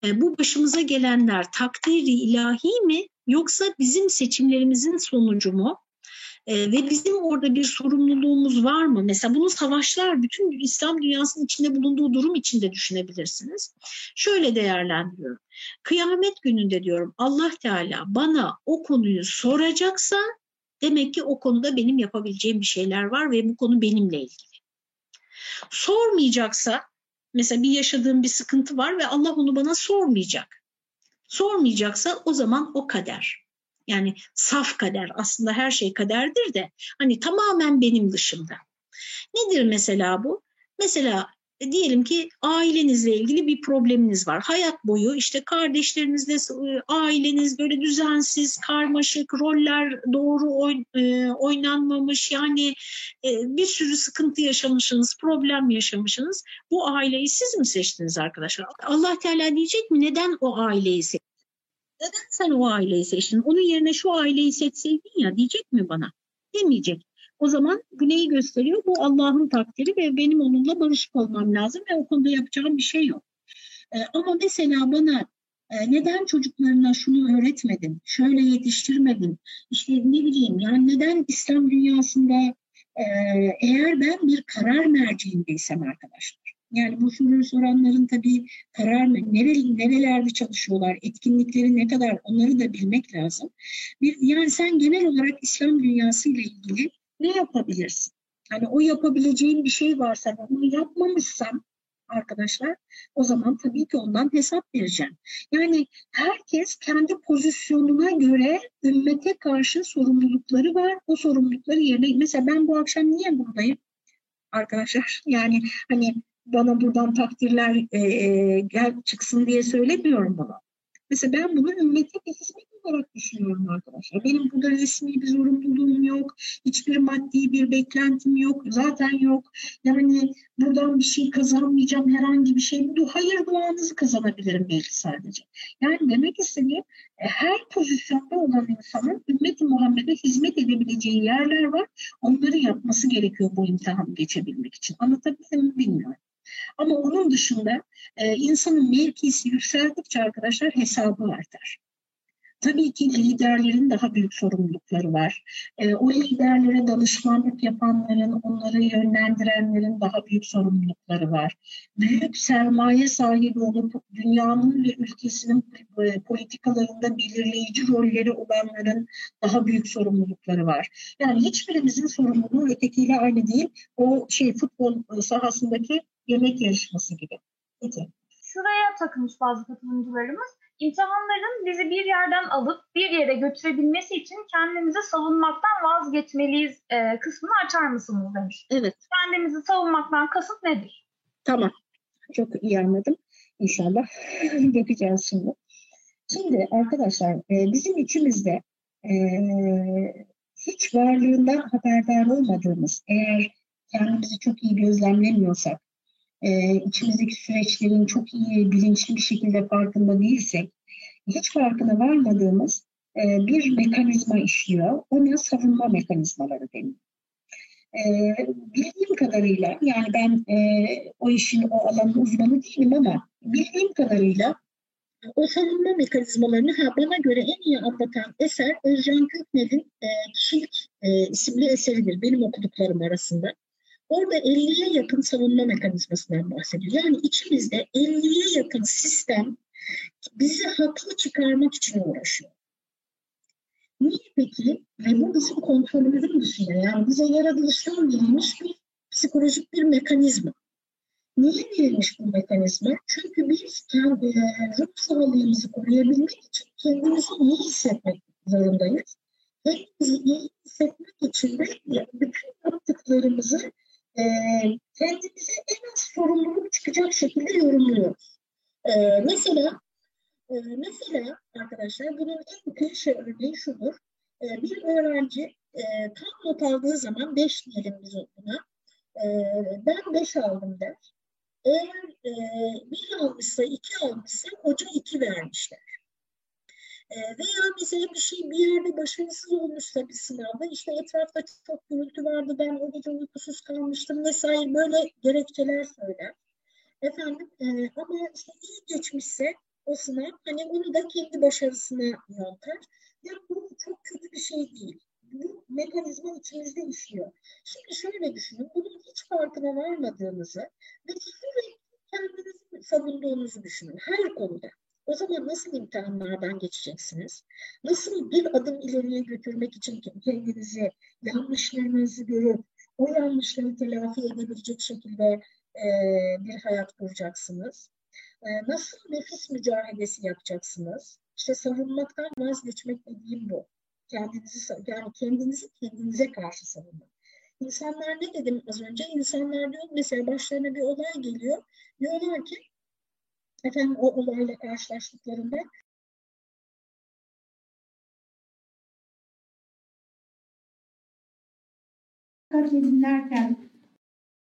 e, bu başımıza gelenler takdiri ilahi mi yoksa bizim seçimlerimizin sonucu mu? E, ve bizim orada bir sorumluluğumuz var mı? Mesela bunu savaşlar, bütün İslam dünyasının içinde bulunduğu durum içinde düşünebilirsiniz. Şöyle değerlendiriyorum. Kıyamet gününde diyorum Allah Teala bana o konuyu soracaksa demek ki o konuda benim yapabileceğim bir şeyler var ve bu konu benimle ilgili. Sormayacaksa mesela bir yaşadığım bir sıkıntı var ve Allah onu bana sormayacak. Sormayacaksa o zaman o kader. Yani saf kader aslında her şey kaderdir de hani tamamen benim dışımda. Nedir mesela bu? Mesela diyelim ki ailenizle ilgili bir probleminiz var. Hayat boyu işte kardeşlerinizle e, aileniz böyle düzensiz, karmaşık, roller doğru e, oynanmamış yani e, bir sürü sıkıntı yaşamışsınız, problem yaşamışsınız. Bu aileyi siz mi seçtiniz arkadaşlar? Allah Teala diyecek mi neden o aileyi seçtin? Neden sen o aileyi seçtin? Onun yerine şu aileyi seçseydin ya diyecek mi bana? Demeyecek. O zaman bu gösteriyor? Bu Allah'ın takdiri ve benim onunla barışık olmam lazım ve o konuda yapacağım bir şey yok. E, ama mesela bana e, neden çocuklarına şunu öğretmedin, şöyle yetiştirmedin, işte ne bileyim yani neden İslam dünyasında e, eğer ben bir karar merceğindeysem arkadaşlar, yani bu soruyu soranların tabii karar nereli, nerelerde çalışıyorlar, etkinlikleri ne kadar onları da bilmek lazım. Bir, yani sen genel olarak İslam dünyası ile ilgili ne yapabilirsin? Hani o yapabileceğin bir şey varsa onu yapmamışsam arkadaşlar o zaman tabii ki ondan hesap vereceğim. Yani herkes kendi pozisyonuna göre ümmete karşı sorumlulukları var. O sorumlulukları yerine mesela ben bu akşam niye buradayım? Arkadaşlar yani hani bana buradan takdirler e, e, gel çıksın diye söylemiyorum bunu. Mesela ben bunu ümmete bir hizmet olarak düşünüyorum arkadaşlar. Benim burada resmi bir zorunluluğum yok. Hiçbir maddi bir beklentim yok. Zaten yok. Yani buradan bir şey kazanmayacağım herhangi bir şey. Hayır duanızı kazanabilirim belki sadece. Yani demek istediğim e, her pozisyonda olan insanın ümmeti Muhammed'e hizmet edebileceği yerler var. Onları yapması gerekiyor bu imtihanı geçebilmek için. Anlatabildim mi bilmiyorum. Ama onun dışında e, insanın mevkisi yükseldikçe arkadaşlar hesabı artar. Tabii ki liderlerin daha büyük sorumlulukları var. E, o liderlere danışmanlık yapanların, onları yönlendirenlerin daha büyük sorumlulukları var. Büyük sermaye sahibi olup dünyanın ve ülkesinin e, politikalarında belirleyici rolleri olanların daha büyük sorumlulukları var. Yani hiçbirimizin sorumluluğu ötekiyle aynı değil. O şey futbol sahasındaki yemek yarışması gibi. Peki. Şuraya takılmış bazı katılımcılarımız. İmtihanların bizi bir yerden alıp bir yere götürebilmesi için kendimizi savunmaktan vazgeçmeliyiz e, kısmını açar mısınız demiş. Evet. Kendimizi savunmaktan kasıt nedir? Tamam. Çok iyi anladım. İnşallah bakacağız şimdi. Şimdi arkadaşlar e, bizim içimizde e, hiç varlığından haberdar olmadığımız, eğer kendimizi çok iyi gözlemlemiyorsak, e, içimizdeki süreçlerin çok iyi, bilinçli bir şekilde farkında değilsek, hiç farkına varmadığımız e, bir mekanizma işliyor. Ona savunma mekanizmaları deniyor. E, bildiğim kadarıyla, yani ben e, o işin, o alanın uzmanı değilim ama bildiğim kadarıyla o savunma mekanizmalarını ha, bana göre en iyi anlatan eser Özcan Köknel'in e, Kişilik e, isimli eseridir benim okuduklarım arasında. Orada 50'ye yakın savunma mekanizmasından bahsediyor. Yani içimizde 50'ye yakın sistem bizi haklı çıkarmak için uğraşıyor. Niye peki? Ve bu bizim kontrolümüzün dışında. Yani bize yaratılıştan verilmiş bir psikolojik bir mekanizma. Niye verilmiş bu mekanizma? Çünkü biz kendi e, ruh sağlığımızı koruyabilmek için kendimizi iyi hissetmek zorundayız. Kendimizi iyi hissetmek için de bütün yaptıklarımızı e, kendimize en az sorumluluk çıkacak şekilde yorumluyoruz. E, mesela e, mesela arkadaşlar bunun en klişe örneği şudur. E, bir öğrenci e, tam not aldığı zaman 5 diyelim biz buna. E, ben 5 aldım der. Eğer e, bir almışsa, iki almışsa hoca iki vermişler. E, veya mesela bir şey bir yerde başarısız olmuşsa bir sınavda işte etrafta çok gürültü vardı ben o gece uykusuz kalmıştım vesaire böyle gerekçeler söyler. Efendim e, ama işte iyi geçmişse o sınav hani onu da kendi başarısına yontar. Yani bu çok kötü bir şey değil. Bu mekanizma içimizde işliyor. Şimdi şöyle düşünün, bunun hiç farkına varmadığınızı ve sürekli kendinizi savunduğunuzu düşünün her konuda. O zaman nasıl imtihanlardan geçeceksiniz? Nasıl bir adım ileriye götürmek için kendinizi, yanlışlarınızı görüp o yanlışları telafi edebilecek şekilde e, bir hayat kuracaksınız? E, nasıl nefis mücadelesi yapacaksınız? İşte savunmaktan vazgeçmek dediğim bu. Kendinizi, yani kendinizi kendinize karşı savunmak. İnsanlar ne dedim az önce? İnsanlar diyor mesela başlarına bir olay geliyor. Diyorlar ki efendim o olayla karşılaştıklarında dinlerken